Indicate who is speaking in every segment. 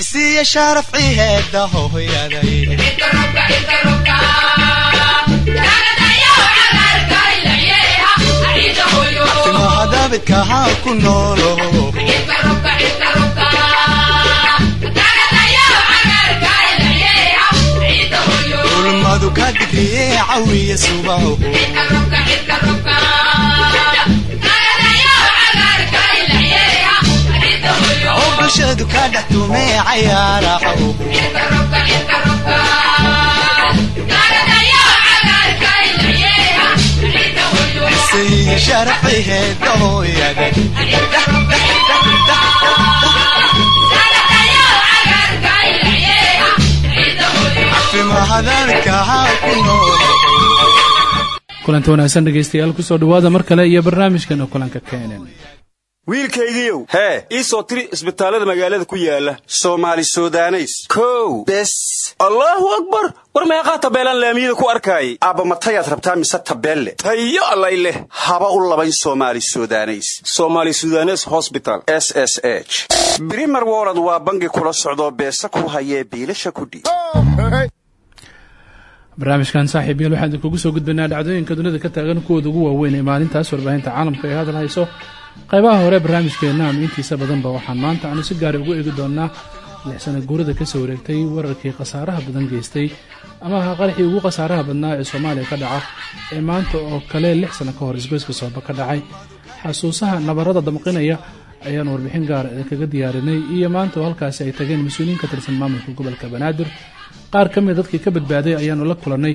Speaker 1: cisiiya sharaf ciheeda daabidka ha ku noolo. Ulmadu ka digriye cawiya subaho bulshadu ka dhex tumee cayaaraho cisiiya sharaf ciheeda hooyaday timaha daabidka ha ku noolo
Speaker 2: kulanta wanaagsan dhegaystayaal ku soo dhowaada mar kale iyo
Speaker 3: wiilkaygiiow hee ii soo tiri isbitaallada magaalada ku yaalla soomaali sudaneys. Kow. Bes. Allaahu akbar! War meeqaa tabeelaan laamiyada ku arkaayay aabba matayaad rabtaa mise tabeelle? Tayo allay leh. Haba u labayn soomaali sudaneys. Somaali sudanes hosbital s s h. Brimer wolod waa bangi kula socdoo beesa ku hayee biilasha kudhiib
Speaker 2: barnaamijkan saaxiib yael waxaan idinkugu soo gudbaynaa dhacdooyinka dunida ka taagan kuwooda ugu waaweyn ee maalintaas warbaahinta caalamka ee hadal hayso qaybaha hore barnaamijkeenna ama intiisa badanba waxaan maanta aanu si gaara ugu eegi doonaa lix sana guurada ka soo wareegtay wararkii khasaaraha badan geystay ama aha qaraxii ugu khasaaraha badnaa ee soomaaliya ka dhaca ee maanta oo kale lix sano ka hor isgoyska sooba ka dhacay. Xasuusaha nabarada damqinaya ayaan warbixin gaara idinkaga diyaarinay iyo maanta oo halkaasi ay tageen mas'uuliyiin ka tirsan maamulka gobolka banaadir. Qaar ka mida dadkii ka badbaaday ayaanu la kulannay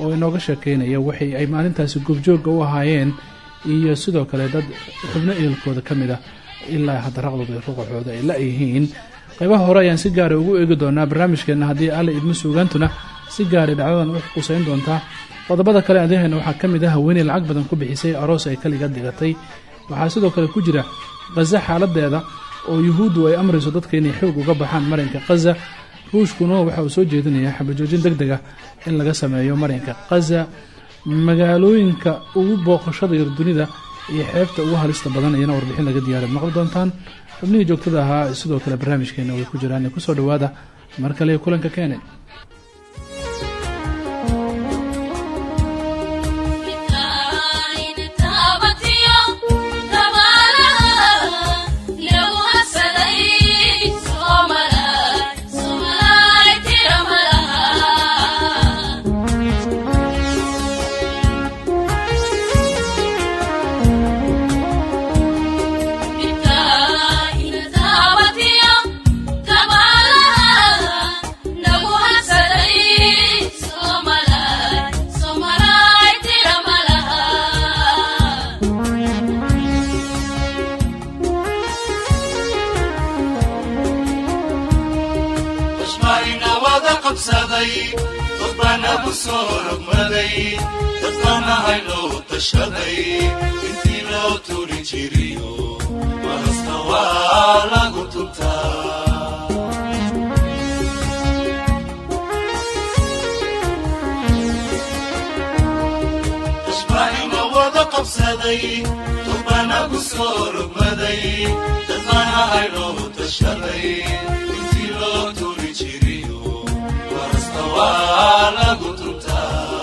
Speaker 2: oo inooga sheekeynaya waxay ay maalintaasi goobjoogga u ahaayeen iyo sidoo kale dad xubno ehelkooda ka mid a ilaa hadda raqdooda iyo ay la-yihiin qaybaha hore ayaan si gaara ugu eegi doonaa barnaamijkeenna haddii alle idma suugaantuna si gaaray dhacdadan u qusayn doontaa. Qodobada kale adeehayna waxaa ka mid ah haweeney lacag badan ku bixisay aroos ay kaliga dhigatay waxaa sidoo kale ku jira khaza xaaladeeda oo yuhuuddu ay amrayso dadka inay xoog uga baxaan marinka khaza ruushkuna waxa uu soo jeedinayaa xabajoojin deg deg ah in laga sameeyo marinka khaza magaalooyinka ugu booqashada yar dunida iyo xeebta ugu halista badan ayana warbixin laga diyaariad maqli doontaan? Xubnihii joogtada ahaa sidoo kale barnaamijkeena way ku jiraan ku soo dhowaada. Mar kale kulanka keenan
Speaker 4: intii loo turi jiriyo marasta waa lagu tuntaa ashbaahina wada qabsaday durbanagu soo rogmaday dadmanahay loo tashaday intii loo turi jiriyo marasta waa lagu tuntaa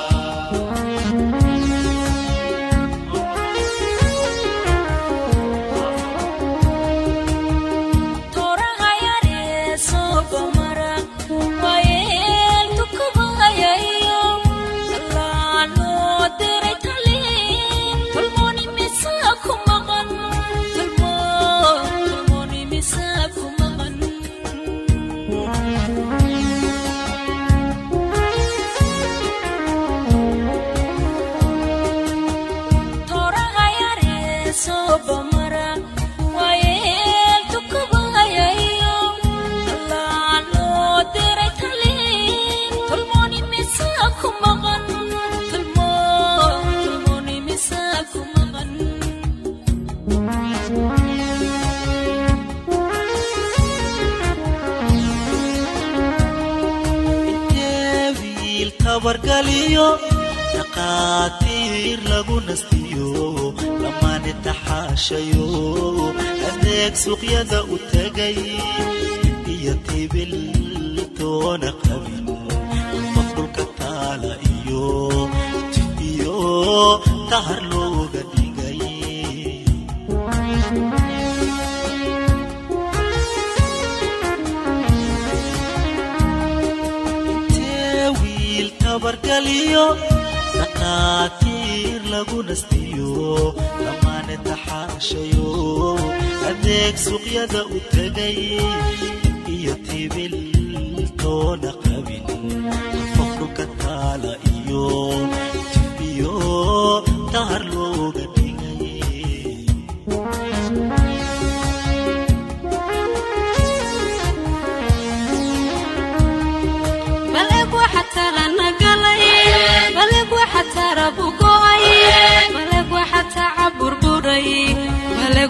Speaker 5: taxaashayo adeeg suuqyada u tegay iyo tibil toona qabin. Qof taala iyo jid iyo tahar looga dhigay taxaashayo adeeg suuqyada u tegay iyo tibil toona qabin qof dhulka taala iyo jibiyo tahar looga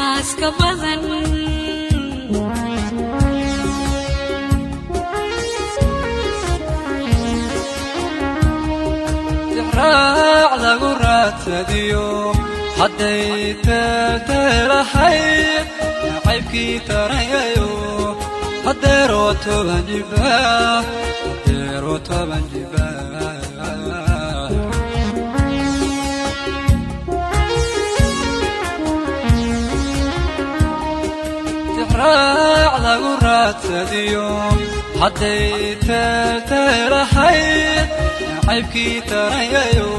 Speaker 4: timahaas ka badan
Speaker 6: raac lagu lagu raadsadiyo hadday teelteelahayd nacaybkii tarayayo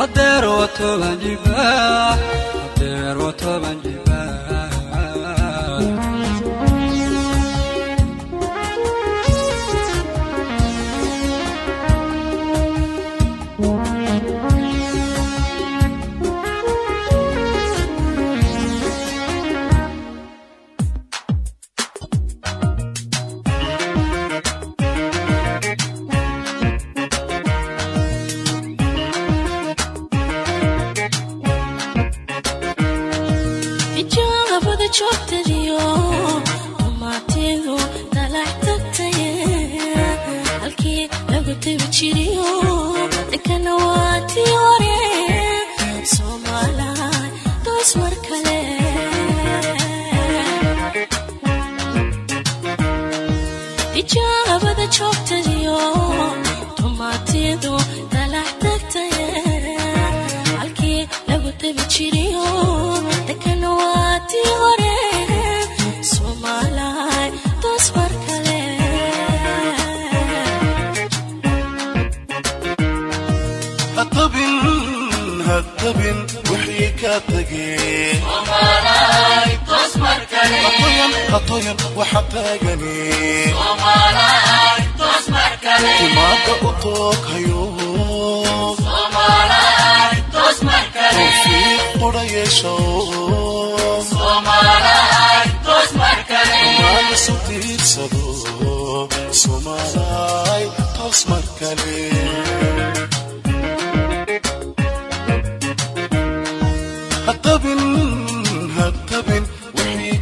Speaker 6: hadeeroo toban jiba hadeeroo toban jiba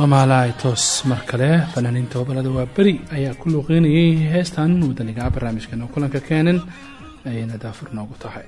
Speaker 7: soomaalay toos mar kale
Speaker 2: soomaalaay toos mar kale fanaaniinta gobollada waa beri ayaa ku luuqeynayay heestan wadaniga barnaamijkan oo kulanka keenan ayayna daafur noogu tahay.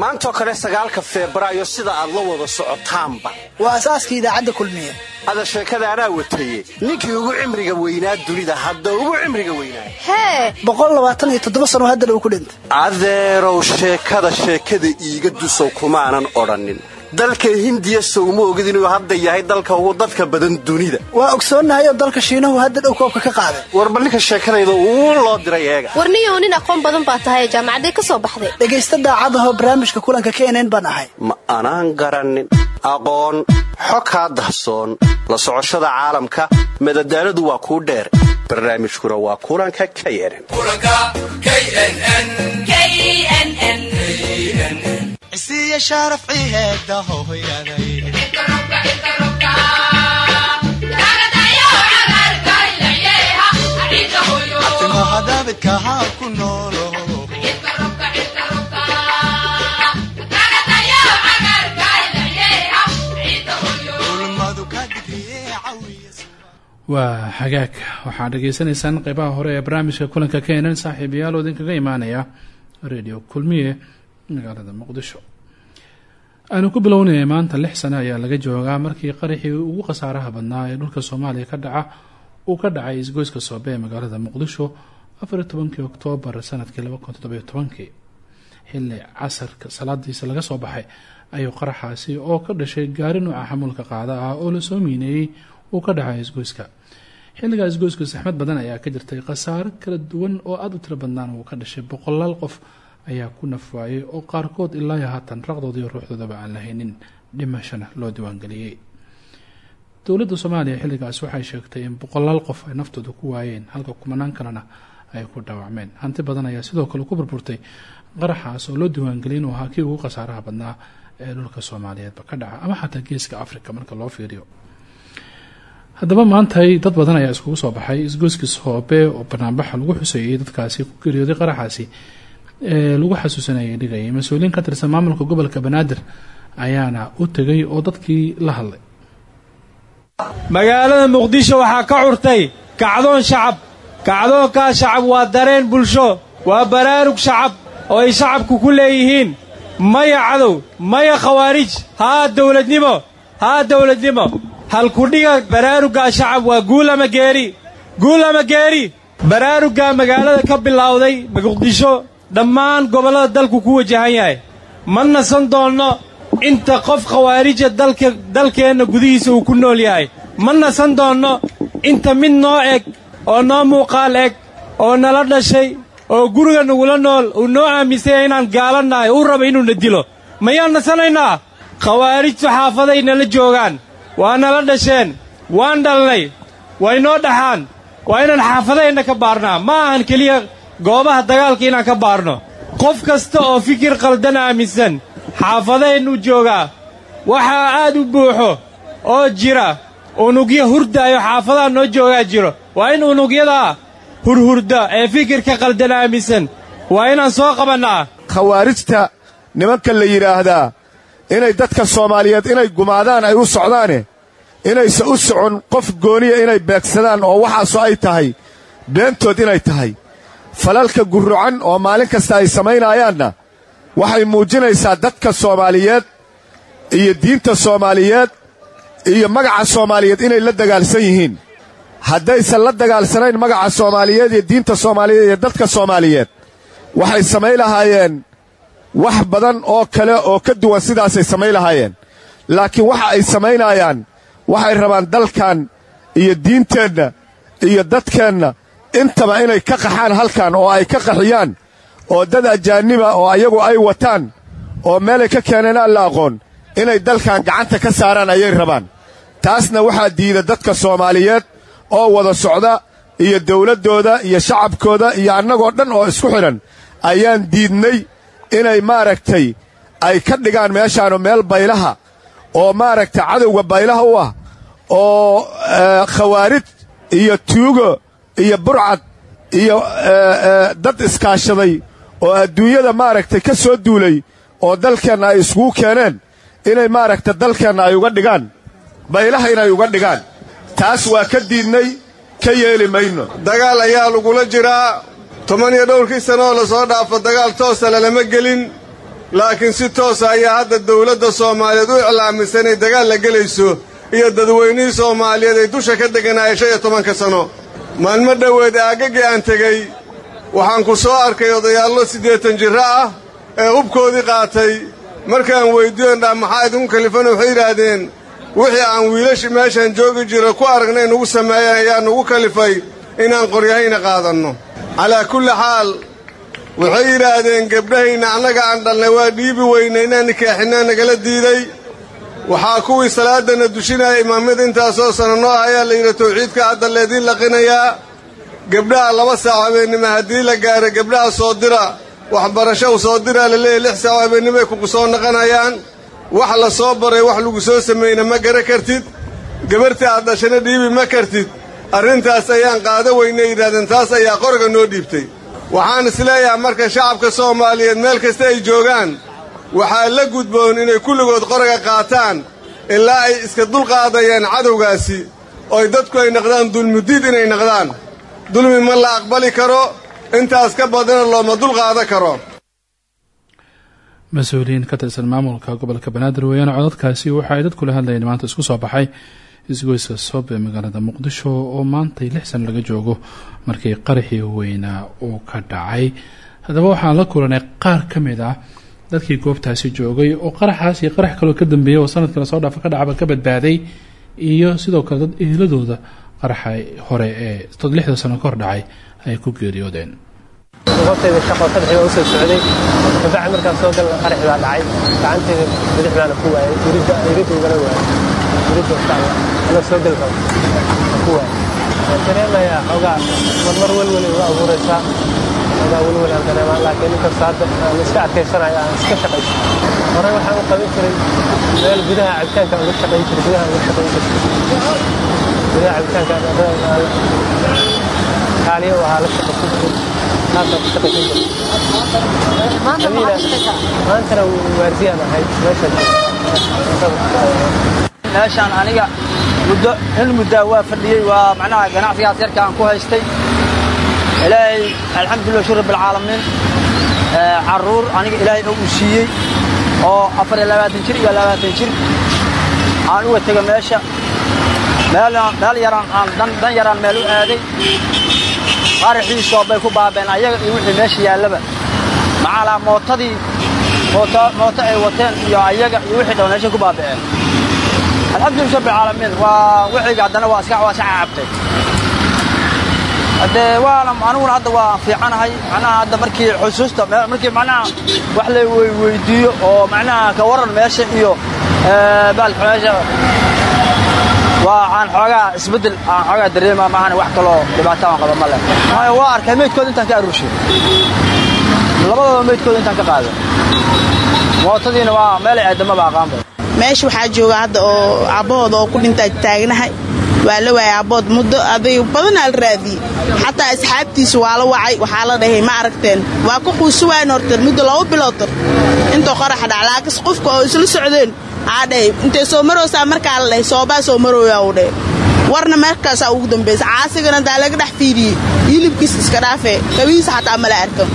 Speaker 3: Maantoo kale sagaalka febraayo sida aad la wada socotaanba.
Speaker 8: Waa asaaskii idaacadda kulmiye.
Speaker 3: Ada sheekada anaa wataye ninkii ugu cimriga weynaa dunida hadda ugu cimriga weynaa.
Speaker 8: Hee boqol labaatan iyo toddoba sano haddana uu ku dhintay.
Speaker 3: Adeerow sheekada sheekada iiga dusow kumaanan odhannin dalka hindiya sowma ogid inuu hadda yahay dalka ugu dadka badan dunida.
Speaker 8: Waa ogsoonnahay oo dalka shiinahu hadda dhow koobka ka qaaday.
Speaker 3: Warba ninka sheekadayda uu loo diray eega.
Speaker 9: Warniyow nin aqoon badan baa tahay jaamacaday ka soo baxday.
Speaker 8: Dhegaysta daacadahoo barnaamijka kulanka knn baan ahay.
Speaker 3: Ma anaan garannin aqoon xo kaa dahsoon. La socoshada caalamka madadaaladu waa kuu dheer. Barnaamijkuna waa kulanka knn
Speaker 1: hooyaday daabidka haa ku noolo ka digriye cawiya
Speaker 2: waa xagaag waxaad dhegaysanaysaan qeybaha hore ee barnaamijka kulanka keenan saaxiibayaal oo idinkaga imaanaya radio kulmiye magaalada muqdisho. Aanu ku bilownaya maanta lix sano ayaa laga joogaa markii qaraxii ugu khasaaraha badnaa ee dhulka soomaaliya ka dhaca uu ka dhacay isgoyska soobe magaalada muqdisho afariy tobankii oktoobar sannadkii laba kun xilli casarka salaadiisa laga soo baxay ayuu qaraxaasi oo ka dhashay gaari nooca xamuulka qaada ah oo la soo miineeyey uu ka dhacay isgoyska. Xilligaa isgoyska saxmad badan ayaa ka jirtay khasaaro kala duwan oo aada u tiro badnaan uu ka dhashay boqolaal qof ayaa ku nafwaayay oo qaarkood ilaa haatan raqdooda iyo ruuxdoodaba aan lahaynin dhimashana loo diiwaangeliyey dowladda soomaaliya xilligaas waxay sheegtay in boqolaal qof ay naftooda ku waayeen halka kumanaan kalena ay ku dhaawacmeen. Hanti badan ayaa sidoo kale ku burburtay qaraxaas oo loo diiwaangeliyay inuu ahaa kii ugu khasaaraha badnaa ee dhulka soomaaliyeedba ka dhaca ama xataa geeska africa marka loo fiiriyo. Haddaba maantay dad badan ayaa iskugu soo baxay. Isgoyskii hoobe oo banaanbaxa lagu xuseeyey dadkaasi ku geeriyooday qaraxaasi lagu xasuusanayay dhigayay mas'uuliyiin ka tirsan maamulka gobolka banaadir ayaana u tegay oo dadkii la hadlay.
Speaker 10: Magaalada muqdisho waxaa ka curtay kacdoon shacab. Kacdoonkaa shacab waa dareen bulsho waa baraarug shacab oo ay shacabku ku leeyihiin. Maya cadow maya khawaarij haa dawladnimo haa dawladnimo halkudhiga baraaruggaa shacab waa guul ama geeri? Guul ama geeri? Baraaruggaa magaalada ka bilowday muqdisho dhammaan gobollada dalku ku wajahan yahay. Ma nasan doonno inta qof khawaarija dalka dalkeenna gudihiisa uu ku nool yahay. Ma nasan doonno inta mid noo eg oo noo muuqaal eg oo nala dhashay oo guriga nagula nool uu noo aaminsanya inaan gaalannahay uu raba inuuna dilo. Mayaan nasanaynaa? Khawaarijtu xaafaday nala joogaan. Waa nala dhasheen. Waan dhalnay. Way noo dhaxaan. Waa inaan xaafadaheenna ka baarnaa. Ma ahan keliya goobaha dagaalka inaan ka baarno. Qof kasta oo fikir qaldan aaminsan xaafadaheennuu joogaa waxaa aad u buuxo oo jira unugyo hurdaayo xaafadaha noo joogaa jiro. Waa in unugyadaa hurhurda ee fikirka qaldan aaminsan waa inaan soo qabannaa.
Speaker 11: Khawaarijta nimanka la yidhaahdaa inay dadka soomaaliyeed inay gumaadaan ay u socdaane inaysa u socon qof gooniya inay beegsadaan oo waxaasoo ay tahay beentood inay tahay falalka gurrucan oo maalin kasta ay samaynayaanna waxay muujinaysaa dadka soomaaliyeed iyo diinta soomaaliyeed iyo magaca soomaaliyeed inay la dagaalsan yihiin. Haddaysan la dagaalsanayn magaca soomaaliyeed iyo diinta soomaaliyeed iyo dadka soomaaliyeed waxay samayn lahaayeen wax badan oo kale oo ka duwan sidaasay samayn lahaayeen. Laakiin waxa ay samaynayaan waxay rabaan dalkan iyo diinteenna iyo dadkeenna intaba inay ka qaxaan halkan oo ay ka qaxiyaan oo dad ajaaniba oo ayagu ay wataan oo meelay ka keeneen aan la aqoon inay dalkan gacanta ka saaraan ayay rabaan. Taasna waxaa diida dadka soomaaliyeed oo wada socda iyo dawladdooda iyo shacabkooda iyo annagoo dhan oo isku xidhan ayaan diidnay inay maaragtay ay ka dhigaan meeshaanu meel baylaha oo maaragtay cadowga baylaha u ah oo khawaarid iyo tuugo iyo burcad iyo dad iskaashaday oo adduunyada maaragtay ka soo duulay oo dalkeenna ay iskugu keeneen inay maaragtay dalkeenna ay uga dhigaan baylaha inay uga dhigaan. Taas waa ka diidnay ka yeeli mayno.
Speaker 12: Dagaal ayaa lagula jiraa. Toban iyo dhowrkii sannaoo la soo dhaafo dagaal toosa lalama gelin. Laakiin si toosa ayaa hadda dawladda soomaaliyeed u iclaamisay inay dagaal la gelayso iyo dadweynihii soomaaliyeed ay dusha ka degganaayeen shan iyo tobanka sanno maalmo dhoweed aagaggii aan tegey? Waxaan ku soo arkay odayaallo siddeetan jirro ah ee hubkoodii qaatay. Markaan weyddiiyon dhaa maxaa idinku kalifan waxay yidhaahdeen wixii aan wiilashi meeshaan joogi jira ku aragnay nugu sameeyeen ayaa nugu kalifay inaan qoryahayna qaadanno. Calaa kulli xaal waxay yidhaahdeen gebdhahayna annaga aan dhalnay waa dhiibi weynay inaan nikaaxinnaa nagala diiday waxaa kuwii salaadana dushinaya imaamyada intaasoo sana noo ah ayaa la yidhi tawxiidka hadda leediin laqinayaa gebdhaha laba saac habeennimo haddii la gaaro gebdhaha soo dira waxbarasho u soo diraa la leeyahy lix saac habeennimoay kugu soo naqanayaan wax la soo baray wax lagu soo sameeyna ma gara kartid gabarhtii aad dhashana dhiibi ma kartid arrintaas ayaan qaada weynay yidhahdeen taas ayaa qoriga noo dhiibtay. Waxaan is leeyahay marka shacabka soomaaliyeed meel kasta ay joogaan waxaa la gudboon inay kulligood qoriga qaataan ilaa ay iska dulqaadayaan cadowgaasi ooy dadku ay naqdaan dulmudiid inay naqdaan. Dulmi ma la aqbali karo intaas ka badana looma dulqaada karo.
Speaker 2: Mas'uuliyiin ka tirsan maamulka gobolka banaadir weeyaan codadkaasi waxa ay dadkula hadlayeen maanta isku soo baxay isgoyska soob ee magaalada muqdisho oo maantay lix san laga joogo markii qaraxii weynaa uu ka dhacay. Haddaba waxaan la kulanay qaar ka mid ah dadkii goobtaasi joogay oo qaraxaas iyo qarax kaloo ka dambeeyay oo sannadkii la soo dhaafa ka dhacaba ka badbaaday iyo sidoo kale dad ehladooda qaraxa hore ee lixda sano ka hor dhacay ay ku geeriyoodeen.
Speaker 13: Goobtayda shaqo saddex baa u soo socday difaaca markaan soo galna qarax baa dhacay gacantayda bidix ku waayay ugala waayay iridda inshaalla ana soo gal rabo ku waayay. Waan dareemayaa xoogaa marmar welwel igu abuuraysaa aan dareemaa laakiin inkastoo hadda aan iska adkaysanayo aan iska shaqayso hore waxaan u qaban jiray meel gudaha cabitaanka uga shaqayn jiray gudaha uga shaqayn jiray. Gudaha cabitaanka kaaliyo ahaa la shaqaysan jiray. Maantana waardiyaan ahay
Speaker 14: meeshaan aniga muddo in muddaa waa fadhiyey waa macnaha ganacsigaas yarka aan ku haystay ilaahay alxamdulillah shur rabbilcaalamiin carruur aniga ilaahay oo uu siiyey oo afar iyo labaatan jir iyo labaatan jir. Aan uga tega meesha. Meel yaraan aan dan yaraan meel u aaday. Qaraxiisoo bay ku baabeen ayaga iyo wixii meesha yaallaba. Macaalaa mootadii mooto ay wateen iyo ayaga iyo wixii dhan ku baaba'een alxamdulillah rabbilcaalamiin waa wixiga haddana waa iska cabtay haddee waana aniguna hadda waa fiicanahay. Macnaha hadda markii xusuusta markii macnaha wax la weydiiyo oo macnaha ka waran meesha iyo meesha waa aan xoogaa isbeddel aan xoogaa dareema maahan wax kaloo dhibaato aan qaba ma leh. Waayo waa arkay meydkooda intaan ka aruurshay? Labadooda meydkooda intaan ka qaaday mootadiina waa meelay aadamaba aqaanba.
Speaker 15: Meesha waxaa jooga hadda oo abbahooda oo ku dhintaa taagnahay waa la waayay abbood muddo aday badanaa la raadiyey xataa asxaabtiisa waa la wacay waxaa la dhahay ma aragteen waa ku quusi waayn muddo laba biloodan intoo qoraxa dhac laakiinse qofka oo isla socdeen. Aa dhahay soo maroosaa markaa la dhahay soobaa soo marooyaa uu dhahay. Warna markaasaa ugu dambaysa caasigana daa laga dhex fiiriyey. Hilibkiis iska dhaafee kabihiisa xataa mala arkan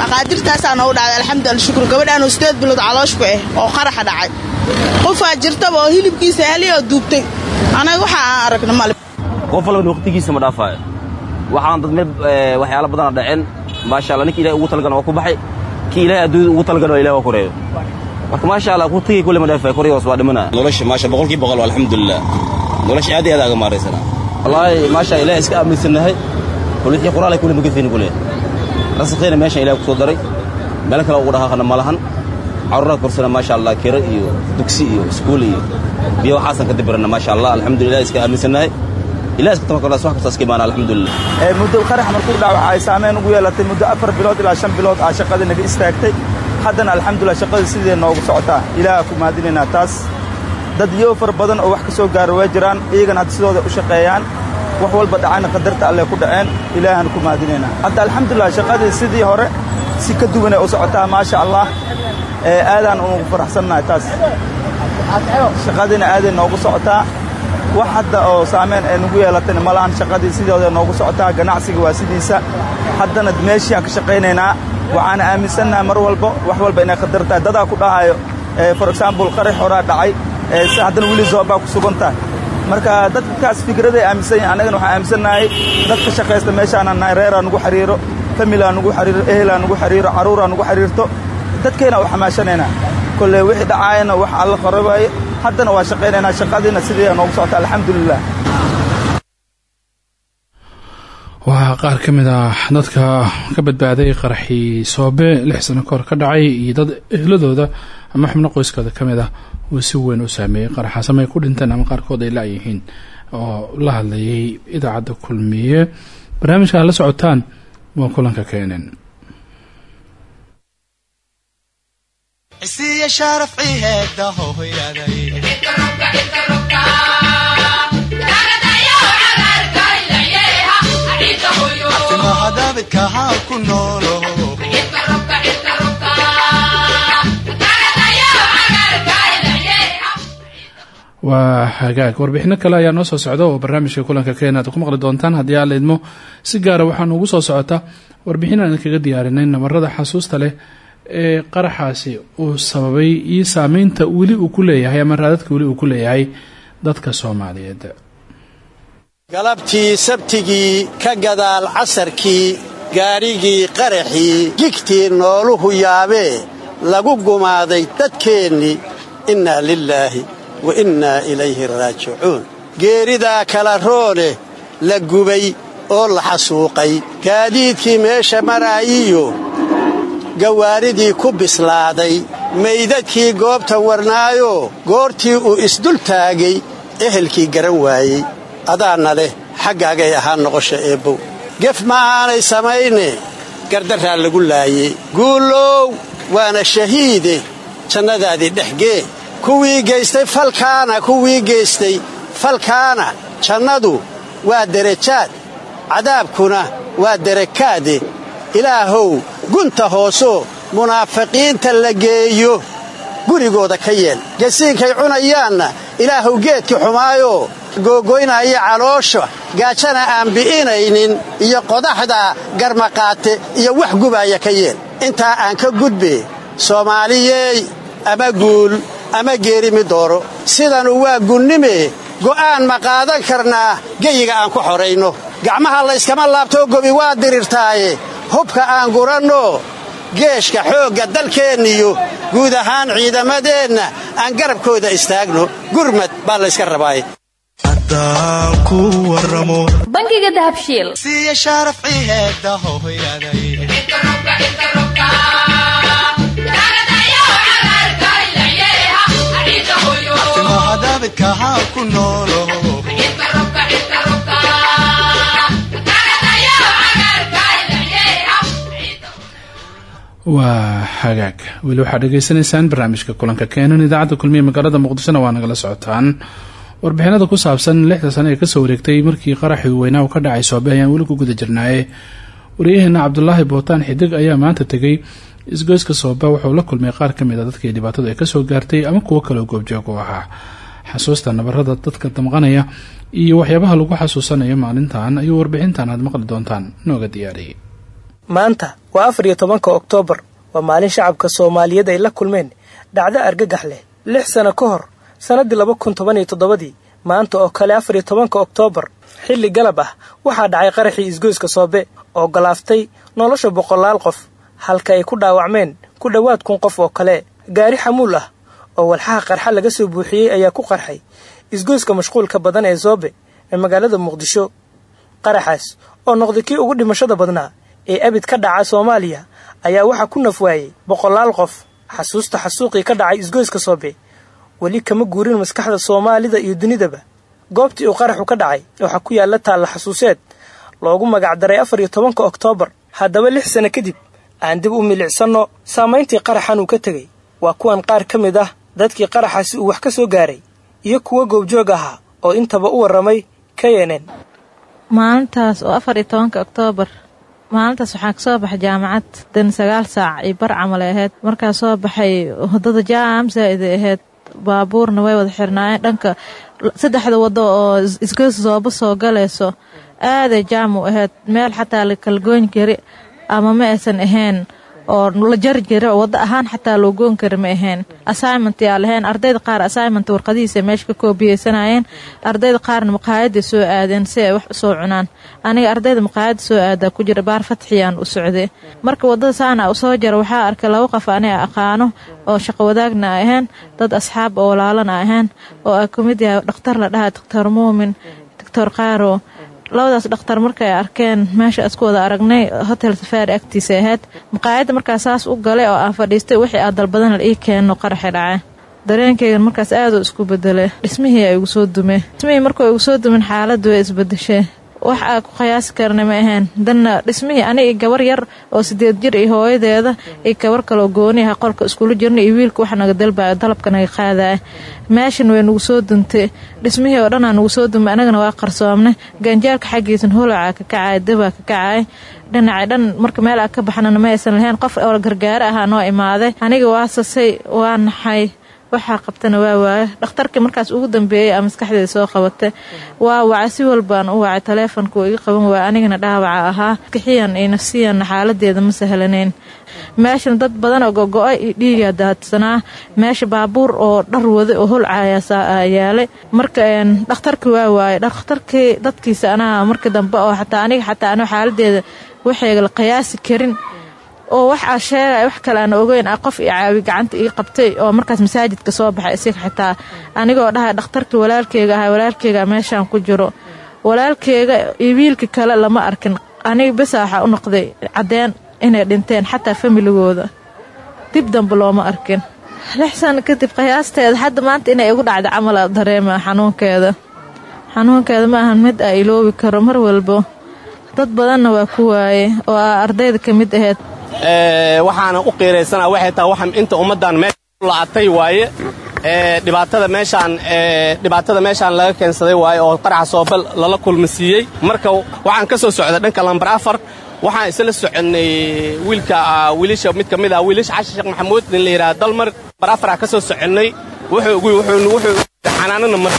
Speaker 15: maqaadirtaasaa noogu dhacday alxamdulila shukru gabadhaanoo sideed bilood calooshku ah oo qaraxa dhacay. Qofaa jirtaba oo hilibkiisa heliy oo duubtay anaga waxa aan aragna male
Speaker 16: qof walban waqtigiisa ma dhaafaayo waxaan dad meel waxyaalo badana dhaceen. Maasha allah ninka ilahay ugu talagana waa ku baxay. Kii ilahay adduunyada ugu talagana ilahay waa koreeyo. Marka maasha allah waqtigii kulle ma dhaafaayo koryahoos waa dhimanaya.
Speaker 17: Nolosha maasha boqolkii boqol alxamdulilah nolosha aad iyo aad aga maaraysanaa
Speaker 16: wallaahi maasha ilahay iska aaminsannahay kul wixii quraal ay kulle magafayni kule rasakhiina meeshan ilahay ku soo daray. Meel kale ugu dhaqaaqana ma lahan. Carruuraha korsana maasha allah kiro iyo dugsi iyo iskuul iyo biyo waxaasan ka dibirana maasha allah alxamdulillah iska aaminsannahay ilaah iska tabakalnaas wax kasta iska imaana alxamdulillah
Speaker 18: muddo qarax markuu dhac waxa ay saameyn ugu yeelatay muddo afar bilood ilaa shan bilood aa shaqadii naga istaagtay. Haddana alxamdulillah shaqadii sidee noogu socotaa ilaaha ku mahadinaynaa taas. Dad iyo far badan oo wax ka soo gaaro waa jiraan iyagana hadda sidooda u shaqeeyaan. Wax walba dhacayna qadarta alle ku dhaceen ilaahan ku hadda alxamdulillah shaqadii sidii hore si ka duwanay u socotaa maasha allah. Aadaan ugu faraxsannahay taas. Shaqadiina aaday noogu socotaa. Wax hadda oo saamayn ay nagu yeelatayna ma lahan shaqadii sidooda noogu socotaa ganacsiga waa sidiisa. Haddana meeshii aan ka shaqaynaynaa waxaana aaminsannahay mar walba wax walba inay qadar tahay dadaa ku dhahayo for example qarax horaa dhacay si haddana weli zoobaa ku sugan tahay marka dadkaas fikraday aaminsan yahin annagana waxaan aaminsannahay dadka shaqaysta meeshaana nahay reeraa nugu xiriiro familaa nugu xiriiro ehelaa nugu xiriiro carruuraa nugu xiriirto dadkeena u xamaashanaynaa kolley wixii dhacaayana wax alla qorabaaye haddana waa shaqaynaynaa shaqadiina sidii noogu socota alxamdulilah
Speaker 2: waa qaar ka mid ah dadka ka badbaaday qaraxii soobe lix sano kahor ka dhacay iyo dad ehladooda ama xubno qoyskooda ka mid ah. Uu si weyn u saameeyey qaraxaas ama ay ku dhinteen ama qaarkood ay la-yihiin oo la hadlayay idaacadda kulmiye. Barnaamijka la socotaan waa kulanka keenan
Speaker 1: isiya
Speaker 2: waa hagaag warbixino kale ayaa noo soo socda oo barnaamijka kulanka keen aad ku maqli doontaan. Haddii aad leydmo si gaara waxaa noogu soo socota warbixin aan kaga diyaarinay nabarada xasuusta leh ee qaraxaasi uu sababay iyo saameynta weli uu ku leeyahay ama raadadka weli uu ku leeyahay dadka soomaaliyeed.
Speaker 19: Galabtii sabtigii ka gadaal casarkii gaadhigii qaraxii gigtii nooluhu yaabee lagu gumaaday dadkeennii innaa lilaahi wa innaa ilayhi raajicuun. Geeridaa kala roone la gubay oo la xasuuqay. Gaadiidkii meesha maraayiyo gawaaridii ku bislaaday. Maydadkii goobta warnaayoo goortii uu isdul taagay ehelkii garan waayey. Adaanna leh xaggaagay ahaan noqosha eebbow gef ma aanay samayne gardarraa lagu laayey. Guullow waana shahiide jannadaadii dhexgee kuwii geystay falkaana kuwii geystay falkaana. Jannadu waa derajaad cadaabkuna waa derakaade ilaahow gunta hoosoo munaafiqiinta la geeyo. Gurigooda ka yeel gasiinkay cunayaanna ilaahuw geedkii xumaayoo googoynaya caloosha gaajana aan bi'inaynin iyo qodaxda garmaqaate iyo wax gubaaya ka yeel. Intaa aan ka gudbe soomaaliyeey ama guul ama geerimi dooro. Sidanu waa gunnime go'aan ma qaadan karnaa geyiga aan ku xorayno. Gacmaha layskama laabtoo gobi waa dirirtaaye. Hubka aan guranno geeshka xoogga dalkeenniyo guud ahaan ciidamadeenna aan garabkooda istaagno. Gurmad baa layska rabaaye.
Speaker 20: Bangiga dahabshiil
Speaker 1: ku
Speaker 2: waa hagaag. Weli waxaad dhegaysanaysaan barnaamijka kulanka keenan idaacadda kulmiye magaalada muqdishona waa nagala socotaan. Warbixinada ku saabsan lixda sano ee ka soo wareegtay markii qaraxii weynaa uu ka dhacay soobe ayaan weli ku guda jirnaaye wariyaheena cabdulaahi bootaan xidig ayaa maanta tegay isgoyska soobe wuxuu la kulmay qaar ka mid a dadkii dhibaatadu ay ka soo gaartay ama kuwo kaleo goobjoog u ahaa xasuusta nabarada dadka damqanaya iyo waxyaabaha lagu xasuusanayo maalintan ayuu warbixintan aad maqli doontaan. Nooga diyaariyay
Speaker 21: maanta waa afar iyo tobanka oktoobar waa maalin shacabka soomaaliyeed ay la kulmeen dhacdo argagax leh lix sano ka hor sannaddii laba kun toban iyo toddobadii. Maanta oo kale afar iyo tobanka oktoobar xilli galab ah waxaa dhacay qaraxii isgoyska soobe oo galaaftay nolosha boqolaal qof halka ay ku dhaawacmeen ku dhowaad kun qof oo kale. Gaari xamuul ah oo walxaha qarxa laga soo buuxiyey ayaa ku qarxay. Isgoyska mashquulka badan ee soobe ee magaalada muqdisho qaraxaas oo noqday kii ugu dhimashada badnaa ee abid ka dhaca soomaaliya ayaa waxaa ku nafwaayey boqolaal qof. Xasuusta xasuuqii ka dhacay isgoyska soobe weli kama guurin maskaxda soomaalida iyo dunidaba. Goobtii uu qaraxu ka dhacay waxaa ku yaalla taalla xasuuseed loogu magacdaray afar iyo tobanka oktoobar haddaba lix sano kadib aan dib u milicsanno saamayntii qaraxan uu ka tegey. Waa kuwan qaar ka mid ah dadkii qaraxaasi uu wax ka soo gaaray iyo kuwo goobjoog ahaa oo intaba u warramay knn
Speaker 22: maalintaas oo afar iyo tobanka oktoobar maalintaas waxaan ka soo baxay jaamacad dan sagaal saac iyo bar camal ahayd markaa soo baxay waddada jaam zaa-iday ahayd baabuurna way wada xirnaayeen. Dhanka saddexda waddo oo isgoys sooba soo galayso aaday jaam u ahayd meel xataa la kalgoyn kari ama ma aysan ahayn oo la jari jira waddo ahaan xataa loo goon kara ma ahayn assignment yaa lahayn ardayda qaar assignment warqadihiisa meesha ka koobiyeysanayeen ardayda qaarna maqaayada soo aadeen si ay wax u soo cunaan. Aniga ardayda maqaayada soo aadaa ku jira baar fatxiyaan u socday. Marka waddada saana u soo jara waxaa arkay laba qof aniga aqaano oo shaqo wadaagna ay ahayn dad asxaab oo walaalana ay ahayn oo ay kumid yahay dhakhtar la dhahaa doctor muumin doctor qaaro labadaas dhakhtar markay arkeen meesha isku wada aragnay hotel safaari agtiisa ahayd. Maqaayadda markaa saas u galay oo aan fadhiistay wixii aad dalbadan la ii keeno qaraxi dhace dareenkaygan markaas aaduu isku bedelay dhismihii ay igu soo dumay dhismihii markuu igu soo dumin xaaladdu way isbedeshay wax aa ku qiyaasi karna ma ahayn danna dhismihii ani iyo gabar yar oo sideed jir iyo hooyadeeda iyo gabar gooni aha qolka iskula jirna iyo wiilka wax naga dalbaya dalabka naga qaadaya meeshan way nagu soo duntay. Dhismihii oo dhanaa nagu soo dumay anagana waa qarsoomnay. Ganjaalka xaggiisan holacaa ka kacaya dabaa ka kacay. Dhinacay dhan marka meel aa ka baxnana ma aysan lahayn qof oo gargaaro ahaa noo imaaday. Aniga waa sasay waa naxay waxaa qabtana waa waaye dhakhtarkii markaas ugu dambeeyey aa maskaxdeeda soo qabatay. Waa wacay si walbaan u wacay taleefonka uu iga qaban waaya anigana dhaawaca ahaa. Kixiyan iyo nafsiyanna xaaladeeda ma sahlanayn. Meeshan dad badan oo gogo-a iyo dhiigaa daadsanaa. Meesha baabuur oo dhar waday oo holcaayaa yaalay. Marka dhakhtarkii waa waaye dhakhtarkii dadkiisa anaa marka dambe oo xataa aniga xataa ano xaaladeeda waxayga la qiyaasi karin oo wax aa sheegay wax kale aan ogeyn ah qof i caawi gacanta ii qabtay oo markaas masaajidka soo baxay isiga xitaa anigoo dhahay dhakhtarkii walaalkeyga ahaa walaalkeyga meeshaan ku jiro. Walaalkeyga iyo wiilka kale lama arkin. Aniga besa u noqday caddeen inay dhinteen xataa familigooda dib dambe looma arkin. Lix sano kadib qiyaasteeda hadda maanta inay igu dhacda camal a dareema xanuunkeeda. Xanuunkeeda ma ahan mid aa iloobi karo mar walbo. Dad badanna waa ku waaye oo aa ardayda ka mid ahayd
Speaker 23: waxaana u qiiraysanaa waxay tahay waxa inta ummaddan meesha u la'atay waaye. Dhibaatada meeshaan dhibaatada meeshaan laga keensaday waaye oo qaraxa soofal lala kulmasiiyey marka waxaan ka soo socday dhanka lambar afar. Waxaan isla soconnay wiilka wiilasha mid ka mid ah wiilasha xasan sheekh maxamuud nin la yidhaha dalmar. Lambar afaraa ka soo soconnay xanaanana mar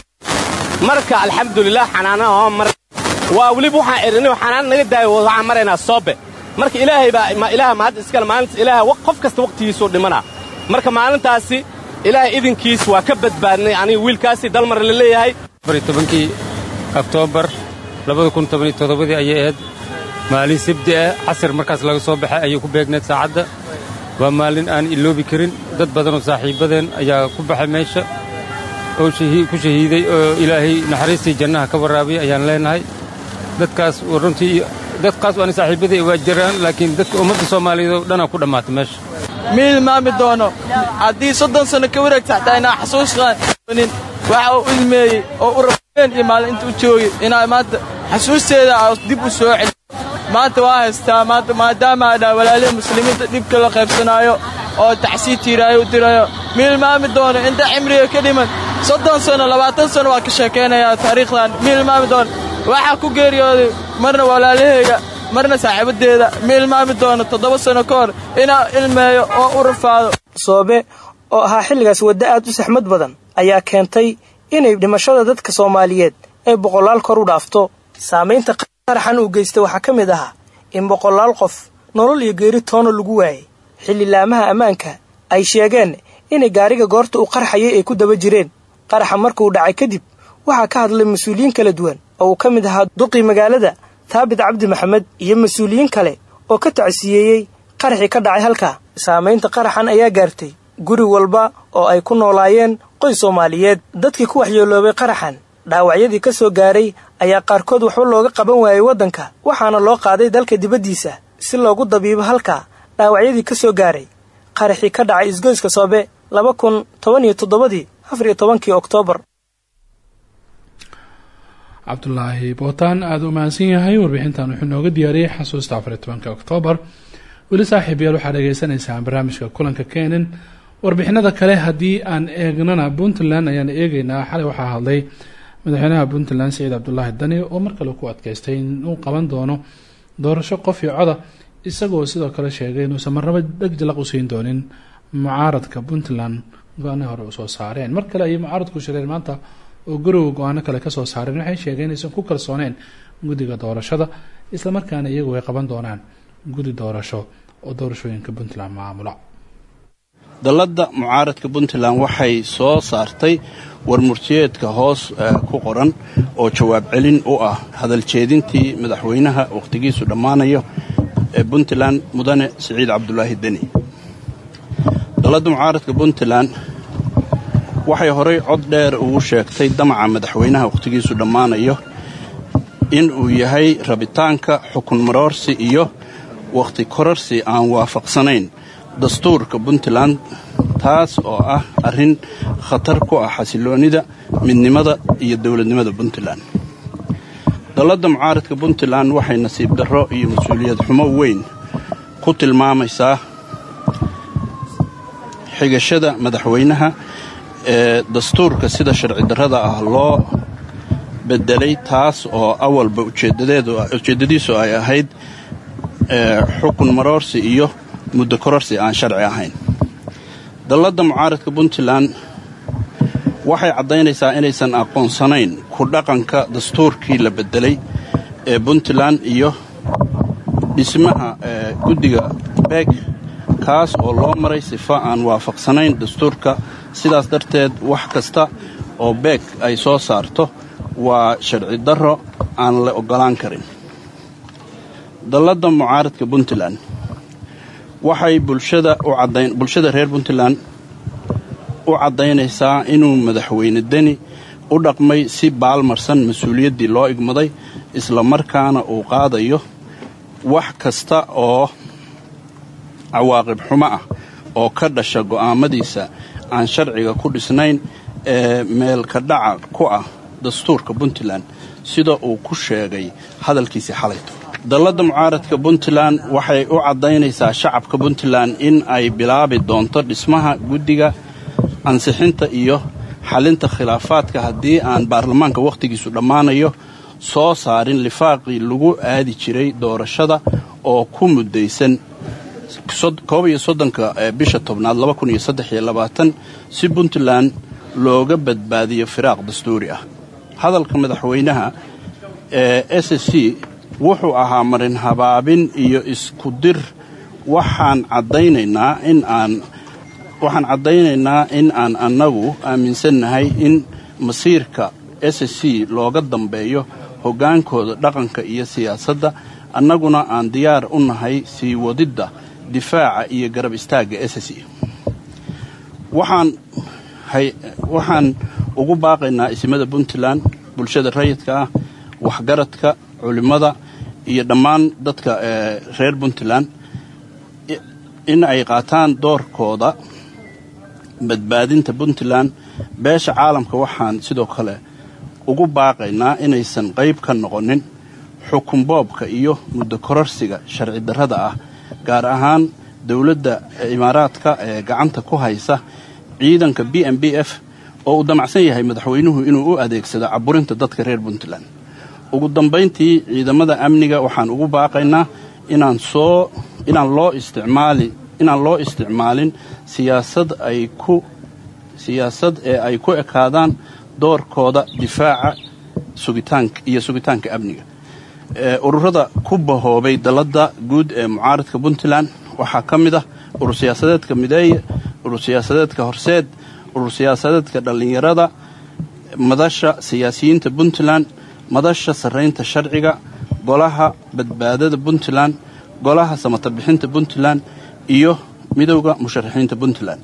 Speaker 23: marka alxamdulilah xanaanaha mar waa weliba waxaan idhinay xanaana naga daayo waxaan maraynaa soobe marka ilaahay baa ma ilaaha mahad iskale maalinta ilaaha qof kasta waqtigiisuu dhimanaa marka maalintaasi ilaahay idinkiis waa ka badbaadnay aniga wiilkaasi dalmar la leeyahay.
Speaker 24: Tobankii oktoobar toddobadii ayay ahayd maalin sabdi ah casir markaas laga soo baxay ayay ku beegneed saacadda. Waa maalin aan iloobi karin dad badanoo saaxiibbadeen ayaa ku baxay meesha. Oo ku shahiiday oo ilaahay naxariistii jannaha ka warraabiyay ayaan leenahay. Dadkaas runtii dadkaas ani saaxiibadii waa jiraan laakiin dadka ummadda soomaaliyeed oo dhanaa ku dhammaatay meesha.
Speaker 25: Ma ilmaami doono. Haddii soddon sanno ka wareegta xataa inaa xasuusqaanin waxa uu ilmeeyey oo u rabeen iyo maalinta u joogay inaa maanta xasuusteeda aa dib u soo celi maanta waa haystaa maanta maadaama adhaa walaalihi muslimiinta dhibka la qaybsanaayo oo taxsii tiiraayo u dirayo. Ma ilmaami doono inta cimriga ka dhiman soddon sanno labaatan sanno waa ka sheekaynayaa taariikhdan. Ma ilmaami doono waxaa ku geeriyooday marna walaalahayga marna saaxiibaddeeda ma ilmaami doono toddoba sanno ka hor inaa ilmeeyo oo u rafaado.
Speaker 21: Soobe oo ahaa xilligaas waddo aad u saxmad badan ayaa keentay inay dhimashada dadka soomaaliyeed ay boqolaal kor u dhaafto. Saamaynta qaraxan uu geystay waxaa ka mid ahaa in boqolaal qof nolol iyo geeri toono lagu waayay. Xilli laamaha ammaanka ay sheegeen inay gaariga goorta uu qarxayay ay ku daba jireen. Qaraxa markuu dhacay kadib waxaa ka hadlay mas'uuliyiin kala duwan oo uu ka mid ahaa duqii magaalada taabit cabdi maxamed iyo mas'uuliyiin kale oo ka tacsiyeeyey qaraxii ka dhacay halkaa saamaynta qaraxan ayaa gaartay guri walba oo ay ku noolaayeen qoys soomaaliyeed. Dadkii ku waxyeeloobay qaraxan dhaawacyadii ka soo gaaray ayaa qaarkood waxba looga qaban waayey waddanka waxaana loo qaaday dalka dibaddiisa si loogu dabiibo halkaa dhaawacyadii ka soo gaaray. Qaraxii ka dhacay isgoyska soobe laba kun toban iyo
Speaker 2: cabdulaahi bootaan aada u mahadsan yahay warbixintan wuxuu nooga diyaariyey xasuusta afariy tobanka oktoobar. Weli saaxiibayaal waxaad dhegeysaneysaan barnaamijka kulanka kenen warbixinada kale haddii aan eegnana puntland ayaan eegeynaa xalay waxaa hadlay madaxweynaha puntland saciid cabdulaahi dani oo mar kale ku adkeystay inuu qaban doono doorasho qof iyo coda isagoo sidoo kale sheegay inuusan marnaba dheg jalaq u siin doonin mucaaradka puntland. Go'aanai hore u soo saareen. Mar kale ayay mucaaradku shireen maanta oo garowa go'aano kale ka soo saareen waxay sheegeen inaysan ku kalsooneen guddiga doorashada islamarkaana iyagu ay qaban doonaan guddi doorasho oo doorashooyinka puntland maamula.
Speaker 26: Dalladda mucaaradka puntland waxay soo saartay warmurtiyeedka hoos ku qoran oo jawaab celin u ah hadaljeedintii madaxweynaha wakhtigiisu dhammaanayo ee puntland mudane siciid cabdulaahi deni. Dalladda mucaaradka puntland waxay horay cod dheer ugu sheegtay damaca madaxweynaha wakhtigiisu dhammaanayo in uu yahay rabitaanka xukun maroorsi iyo wakhti korarsi aan waafaqsanayn. Dastuurka puntland taas oo ah arrin khatar ku ah xasiloonnida midnimada iyo dowladnimada puntland. Dalladda mucaaradka puntland waxay nasiib darro iyo mas'uuliyad xumo weyn ku tilmaamaysaa xigashada madaxweynaha ee dastuurka sida sharci darrada ah loo bedelay taas oo awalba ujeeddadiisu ay ahayd xukun maroorsi iyo muddo kororsi aan sharci ahayn. Dalladda mucaaradka puntland waxay caddaynaysaa inaysan aqoonsanayn ku dhaqanka dastuurkii la bedelay ee puntland iyo dhismaha guddiga beeg kaas oo loo maray sifo aan waafaqsanayn dastuurka sidaas darteed wax kasta oo beeg ay soo saarto waa sharci darro aan la oggolaan karin. Dalladda mucaaradka puntland. Waxay bulshada reer puntland u caddaynaysaa inuu madaxweyne deni u dhaqmay si baalmarsan mas'uuliyaddii loo igmaday isla markaana uu qaadayo wax kasta oo cawaaqib xumo ah oo ka dhasha go'aamadiisa aan sharciga ku dhisnayn ee meelka dhaca ku ah dastuurka puntland sida uu ku sheegay hadalkiisii xalayto. Dalladda mucaaradka puntland waxay u caddaynaysaa shacabka puntland in ay bilaabi doonto dhismaha guddiga ansixinta iyo xalinta khilaafaadka haddii aan baarlamaanka wakhtigiisu dhammaanayo soo saarin lifaaqii lagu aadi jiray doorashada oo ku muddaysan koob iyo soddonka bisha tobnaad laba kun iyo saddex iyo labaatan si puntland looga badbaadiyo firaaq dastuuri ah. Hadalka madaxweynaha ee s c wuxuu ahaa marin habaabin iyo isku dir. Waxaan caddaynaynaa in aan waxaan caddaynaynaa in aan annagu aaminsannahay in masiirka s c looga dambeeyo hoggaankooda dhaqanka iyo siyaasadda. Annaguna aan diyaar u nahay sii wadidda difaaca iyo garab istaagga s c waxaan ugu baaqaynaa isimada puntland bulshada rayidka ah waxgaradka culimmada iyo dhammaan dadka reer puntland. In ay qaataan doorkooda badbaadinta puntland beesha caalamka waxaan sidoo kale ugu baaqaynaa inaysan qayb ka noqonin xukun boobka iyo muddo kororsiga sharci darrada ah gaar ahaan dowladda imaaraadka ee gacanta ku haysa ciidanka b m b f oo uu damacsan yahay madaxweynuhu inuu u adeegsado caburinta dadka reer puntland. Ugu dambayntii ciidamada amniga waxaan ugu baaqaynaa inaan soo inaan loo isticmaali inaan loo isticmaalin siyaasad ay ku siyaasad ee ay ku ekaadaan doorkooda difaaca sugitaanka iyo sugitaanka amniga ururada ku bahoobay dalladda guud ee mucaaradka puntland. Waxaa ka mid ah urur siyaasadeedka mideeye urur siyaasadeedka horseed urur siyaasadeedka dhallinyarada madasha siyaasiyiinta puntland madasha sarraynta sharciga golaha badbaadada puntland golaha samatabixinta puntland iyo midowda musharaxiinta puntland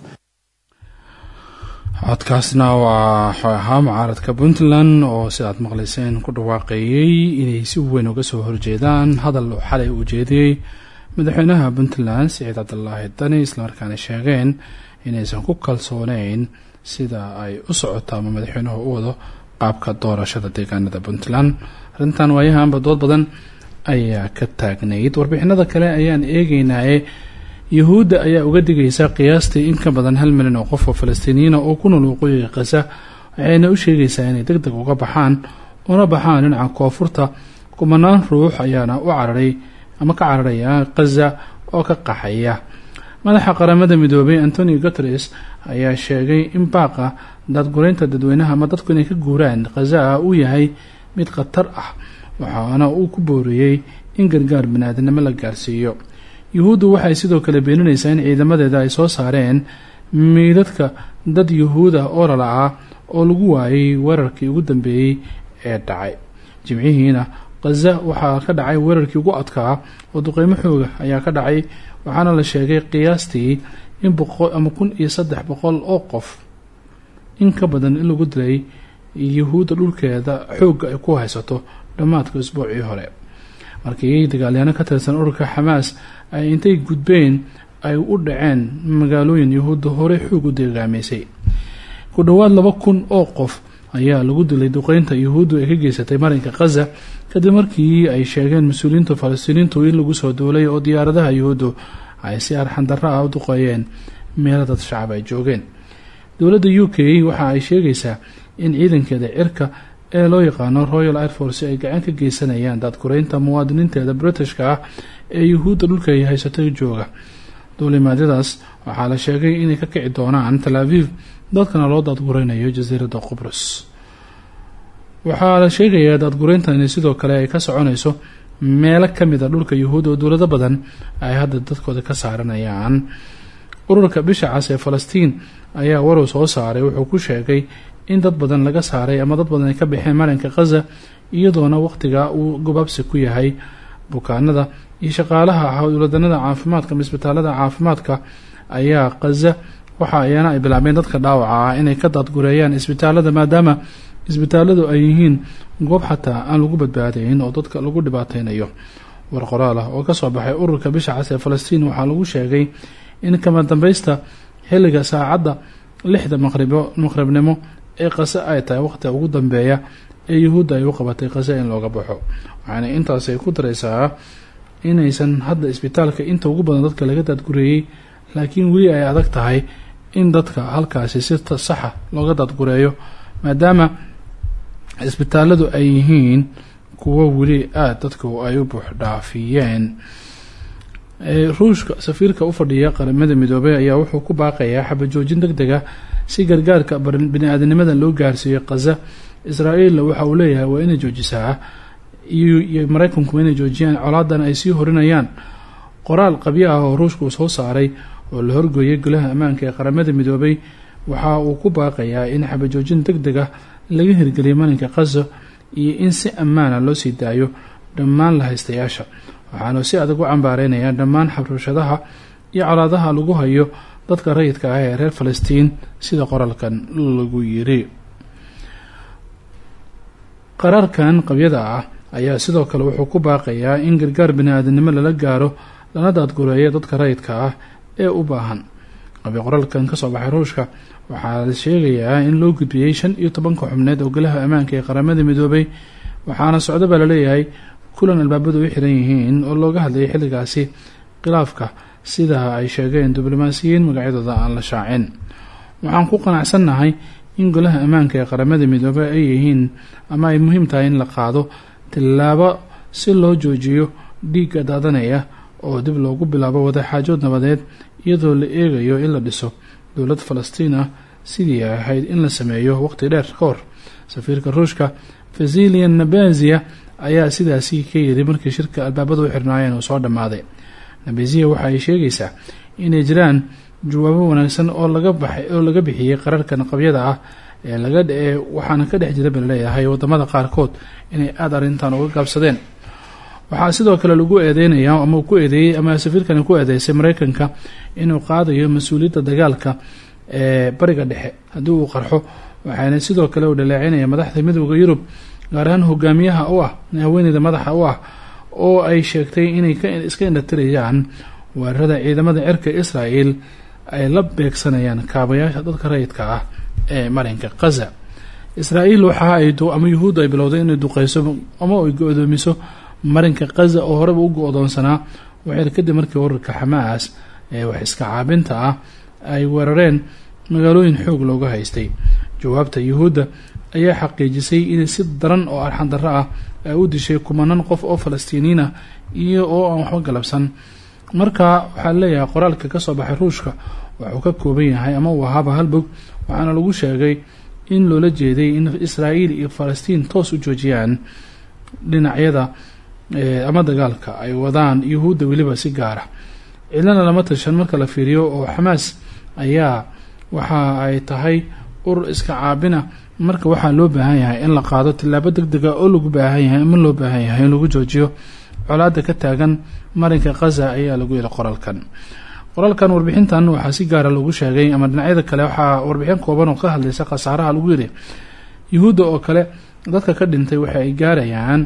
Speaker 2: codkaasna waa waxuu ahaa mucaaradka puntland oo sidaad maqlayseen ku dhawaaqeeyey inay si weyn uga soo horjeedaan hadal uu xalay u jeediyey madaxweynaha puntland siciid cabdulaahi dani islamarkaana sheegeen inaysan ku kalsooneyn sida ay u socoto ama madaxweynuhu u wado qaabka doorashada deegaanada puntland. Arrintan waayahanba dood badan ayaa ka taagnayd. Warbixinada kale ayaan eegeynaye yuhuudda ayaa uga digaysa qiyaastii in ka badan hal milyan oo qof oo falastiiniyiina oo ku nool waqooyiga khaza waxayna u sheegaysaa inay deg deg uga baxaan una baxaan dhinaca koonfurta. Kumanaan ruux ayaana u cararay ama ka cararaya khaza oo ka qaxaya. Madaxa qaramada midoobay antonio guteres ayaa sheegay in baaqa daadgureynta dadweynaha ama dadku inay ka guuraan khaza uu yahay mid khatar ah waxaana uu ku booriyey in gargaar bani-aadnimo la gaarsiiyo yuhuuddu waxay sidoo kale beeninaysaa in ciidamadeeda ay soo saareen miidadka dad yuhuud ah oo lala'aa oo lagu waayay weerarkii ugu dambeeyey ee dhacay. Jimcihiina khaza waxaa ka dhacay weerarkii ugu adkaa oo duqeymo xooga ayaa ka dhacay waxaana la sheegay qiyaastii in ama kun iyo saddex boqol oo qof in ka badan in lagu dilay yuhuudda dhulkeeda xoogga ay ku haysato dhammaadka isbuucii hore markii dagaalyaano ka tirsan ururka xamaas ay intay gudbeen ay u dhaceen magaalooyin yuhuudda hore xoog u deegaamaysay ku dhowaad laba kun oo qof ayaa lagu dilay duqeynta yuhuuddu ay ka geysatay marinka khaza kadib markii ay sheegeen mas'uuliyiinta falastiiniintu in lagu soo duulay oo diyaaradaha yuhuuddu ay si arxandarro ah u duqeeyeen meelo dad shacab ay joogeen. Dowladda u k waxa ay sheegaysaa in ciidankeeda cirka ee loo yaqaano royal air force ay gacan ka geysanayaan daadgureynta muwaadiniinteeda britishka ah ee yuhuudda dhulka ay haysatay jooga. Duulimaadyadaas waxaa la sheegay inay ka kici doonaan tal aviv dadkana loo daadgureynayo jasiiradda qubrus. Waxaa la sheegayaa daadgureyntan sidoo kale ay ka soconayso meelo ka mid a dhulka yuhuud oo dowlado badan ay hadda dadkooda ka saaranayaan. Ururka bisha cas ee falastiin ayaa warow soo saaray wuxuu ku sheegay in dad badan laga saaray ama dad badan ka baxeen marinka khaza iyadoona waqtiga uu gobaabsi ku yahay bukaanada. Iyo shaqaalaha dowladanada caafimaadka ama isbitaalada caafimaadka ayaa khaza waxa ayana ay bilaabeen dadka dhaawaca ah inay ka daadgureeyaan isbitaalada maadaama isbitaaladu ay yihiin goob xataa aan lagu badbaadayn oo dadka lagu dhibaateynayo war qoraal ah oo ka soo baxay ururka bisha cas ee falastiin waxaa lagu sheegay in kama dambaysta xilliga saacadda lixda maqribo maqribnimo ee qase ay tahay waqtiga ugu dambeeya ee yuhuudda ay u qabatay qase in looga baxo. Waxaana intaas ay ku daraysaa inaysan hadda isbitaalka inta ugu badan dadka laga daadgureeyey laakiin weli ay adag tahay in dadka halkaasi si saxa looga daadgureeyo maadaama isbitaaladu ay yihiin kuwo weli aada dadku ay u buuxdhaafiyeen ruushka safiirka u fadhiya qaramada midoobay ayaa wuxuu ku baaqayaa xabajoojin deg deg ah si gargaarka bani-aadanimada loo gaarsiiyo khaza israa'iilna waxa uu leeyahay waa inay joojisaa iyo maraykanku inay joojiyaan colaadan ay sii horinayaan. Qoraal qabyo ah oo ruushka uu soo saaray oo la horgooyay golaha ammaanka ee qaramada midoobay waxa uu ku baaqayaa in xabajoojin deg deg ah laga hirgeliyo marinka khaza iyo in si ammaana loo sii daayo dhammaan la haystayaasha waxaanu si adag u cambaareynayaan dhammaan xabrushadaha iyo colaadaha lagu hayo dadka rayidka ah ee reer falastiin sida qoraalkan lagu yiri. Qaraarkan qabyada ah ayaa sidoo kale wuxuu ku baaqayaa in gargaar bani-aadanimo lala gaaro lana daadgureeyo dadka rayidka ah ee u baahan. Qabyo qoraalkan ka soo baxay ruushka waxaa la sheegayaa in loo gudbiyey shan iyo tobanka xubneed oo golaha ammaanka ee qaramada midoobay waxaana socdo baa la leeyahay kulan albaabadu u xiran yihiin oo looga hadlayay xilligaasi khilaafka sida ay sheegeen diblomaasiyiin magacyadooda aan la shaacin. Waxaan ku qanacsannahay in golaha ammaanka ee qaramada midoobey ay yihiin ama ay muhiim tahay in la qaado tillaabo si loo joojiyo dhiigga daadanaya oo dib loogu bilaabo wadaxaajood nabadeed iyadoo la eegayo in la dhiso dowlad falastiin ah sidii ay ahayd in la sameeyo waqti dheer ka hor. Safiirka ruushka fasilian nabazia ayaa sidaasi ka yiri markii shirka albaabada u xirnaayeen uu soo dhammaaday. Nabazia waxa ay sheegaysaa inay jiraan jawaabo wanaagsan oo laga baxay oo laga bixiyey qararkan qabyada ah ee laga ee waxaana ka dhex jira balaleeyahay waddamada qaarkood inay aada arrintan uga gaabsadeen. Waxaa sidoo kale lagu eedeynayaa ama ku eedeeyey ama safiirkani ku eedeysay mareykanka inuu qaadayo mas'uuliyadda dagaalka ee bariga dhexe haddii uu qarxo waxaana sidoo kale uu dhaleecinaya madaxda midooda yurub gaar ahaan hogaamiyaha u ah haweeneyda madaxa u ah oo ay sheegtay inay iska indhatirayaan weerarada ciidamada cirka israel ay la beegsanayaan kaabayaasha dadka rayidka ah ee marinka khaza israael waxa ay ama yuhuudda ay bilowday inay duqeyso ama ay go-doomiso marinka khaza oo horeba u go-doonsanaa waxayna kadib markii urarka xamaas ee wax iska caabinta ah ay weerareen magaalooyin xoog looga haystay. Jawaabta yuhuudda ayaa xaqiijisay inay si daran oo arxan darro ah ay u dishay kumanan qof oo falastiiniin iyo oo aan waxba galabsan. Marka waxaa leeyahay qoraalka ka soo baxay ruushka wuxuu ka kooban yahay ama uu ahaaba halbog waxaana lagu sheegay in loola jeeday in israa'iil iyo falastiin toos u joojiyaan dhinacyada ama dagaalka ay wadaan yuhuudda weliba si gaara. Cidlana lama tashan marka la fiiriyo oo xamaas ayaa waxa ay tahay urur iska caabina marka waxaa loo baahan yahay in la qaado tillaabo deg dega oo lagu baahan yahay ama loo baahan yahay in lagu joojiyo colaada ka taagan marinka khaza ayaa lagu yili qoraalkan qoraalkan warbixintan waxaa si gaara lagu sheegay ama dhinacyada kale waxaa warbixin kooban oo ka hadlaysa khasaaraha lagu yidhi yuhuudda oo kale dadka ka dhintay waxa ay gaarayaan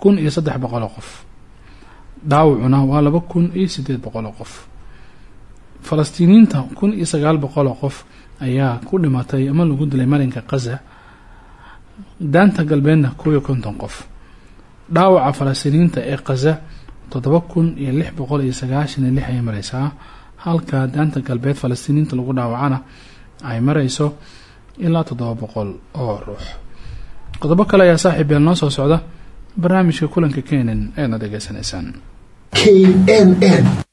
Speaker 2: kun iyo saddex boqol qof. Dhaawacuna waa laba kun iyo sideed boqol qof falastiiniyiinta kun iyo sagaal boqol oo qof ayaa ku dhimatay ama lagu dilay marinka khaza daanta galbeedna iyo konton qof. Dhaawaca falastiiniyiinta ee khaza toddoba kun iyo lix boqol iyo sagaashan iyo lix ayay mareysaa halka daanta galbeed falastiiniyiinta lagu dhaawacana ay mareyso ilaa toddoba boqol oo ruux. Qodobo kale ayaa saaxiib noo soo socda. Barnaamijka kulanka kenen eedna dhegeysanaysaan
Speaker 8: knn
Speaker 4: xamar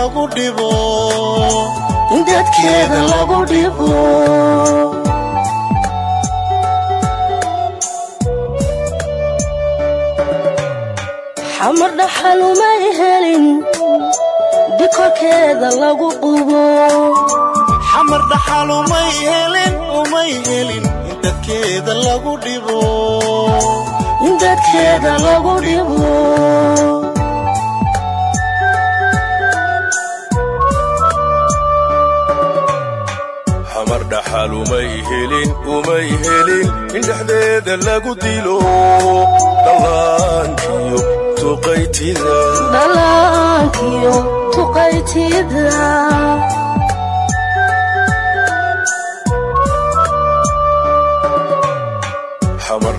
Speaker 4: lagu
Speaker 5: dhibo
Speaker 4: dadkeeda lagu dhibo xamar dhaxalumay helin dikorkeeda lagu qubo
Speaker 5: xamar dhaxalumay helin umay helin in dadkeeda lagu dhibo
Speaker 4: dadkeeda lagu dhibo
Speaker 27: dhaxal umay helin umay helin in dhexdeeda lagu dilo dhallaankiyo tuqaytida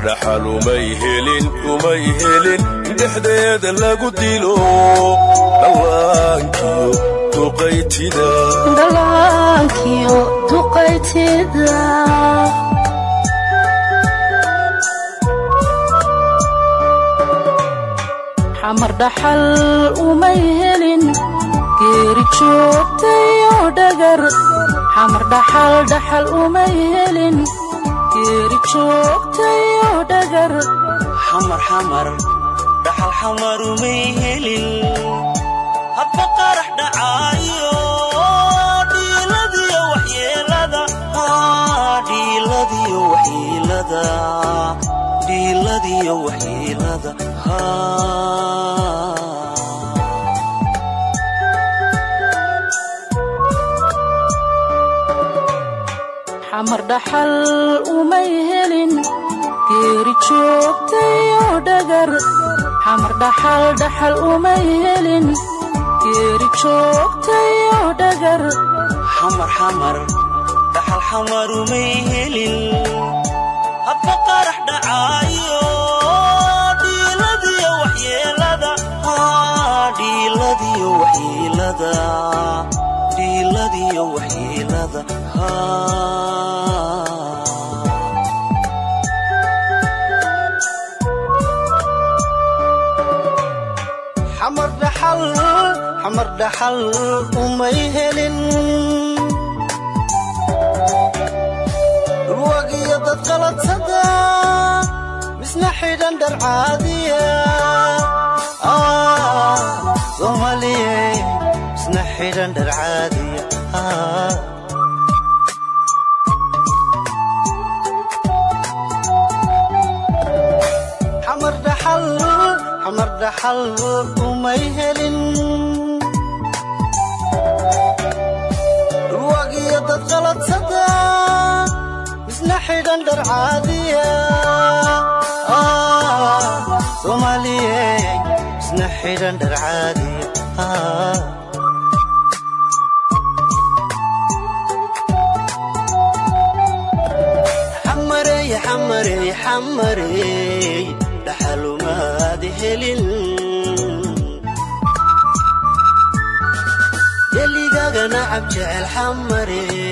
Speaker 27: dhaxal umay helin umay helin in dhexdeeda lagu dilo dhallaankiyo tuqaytida
Speaker 4: tuqaytida xamar dhaxal umay helin geeri joogtayo dhagar xamar dhaxal dhaxal umay helin geeri joogtayo dhagar
Speaker 5: xamar xamar dhaxal xamar umay helin. Hadba qarax dhacaayo dhiiladiyo waxyeelada dhiiladiyo
Speaker 4: dhaxal umay helin geeri joogtayo dhagar. Xamar dhaxal dhaxal umay helin geeri joogtayo dhagar.
Speaker 5: Xamar xamar dhaxal xamar umay helin hadba qarax dhacaayo dhiiladiyo waxyeelada xamar dhaxal umay helin dhulwagiyo dad qaladsada misna xidhan dhar caadiya. Soomaaliye misna xidhan dhar caadiya. Xamar xamar dhaxal umay helin. Dhulwagiyo dad qaladsada xidhan dhar caadiya. Soomaaliye misna xidhan dhar caadiya. Xamarey xamarey
Speaker 1: dhaxalumaad helin. Deligaaga nacab jecel xamarey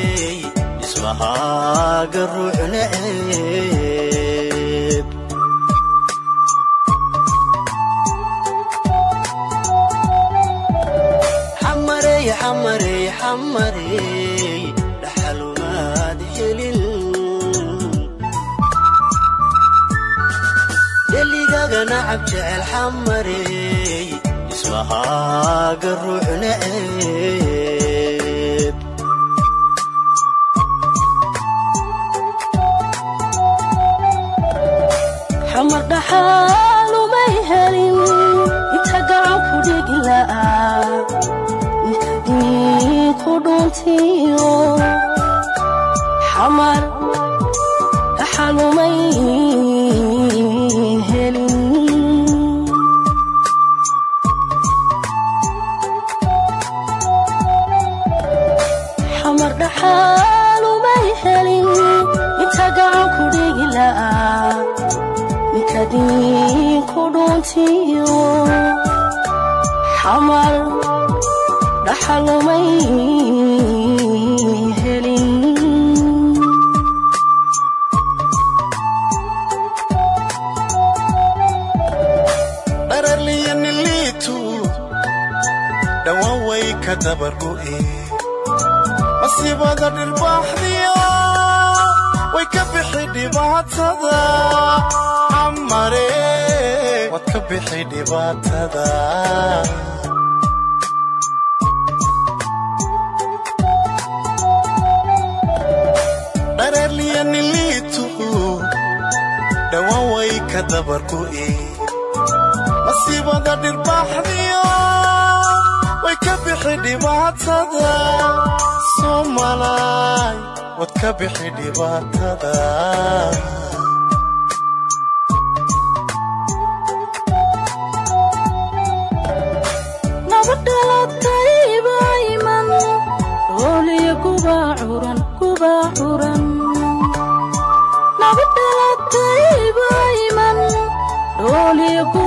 Speaker 1: ismahaaga ruux neceb xamarey xamarey xamarey dhaxalumaad helin deligaaga nacab jecel xamarey ismahaaga ruux
Speaker 4: dhaxaalumay helin inta gacan ku dhigi la'aa inkadii ku dhuntiyo xamar dhaxaalumay helin dhuntiyo xamar dhaxalumay helin
Speaker 1: dhararliyaniliitu dhowaan way ka dabargo'e masiibada dhirbaaxdiyo way ka bixi dhibaatada camare waad ka bixi dhibaatada dhararliyaniliitu dhowaan way ka masiibada dhibaatada soomalaay waad ka bixi dhibaatada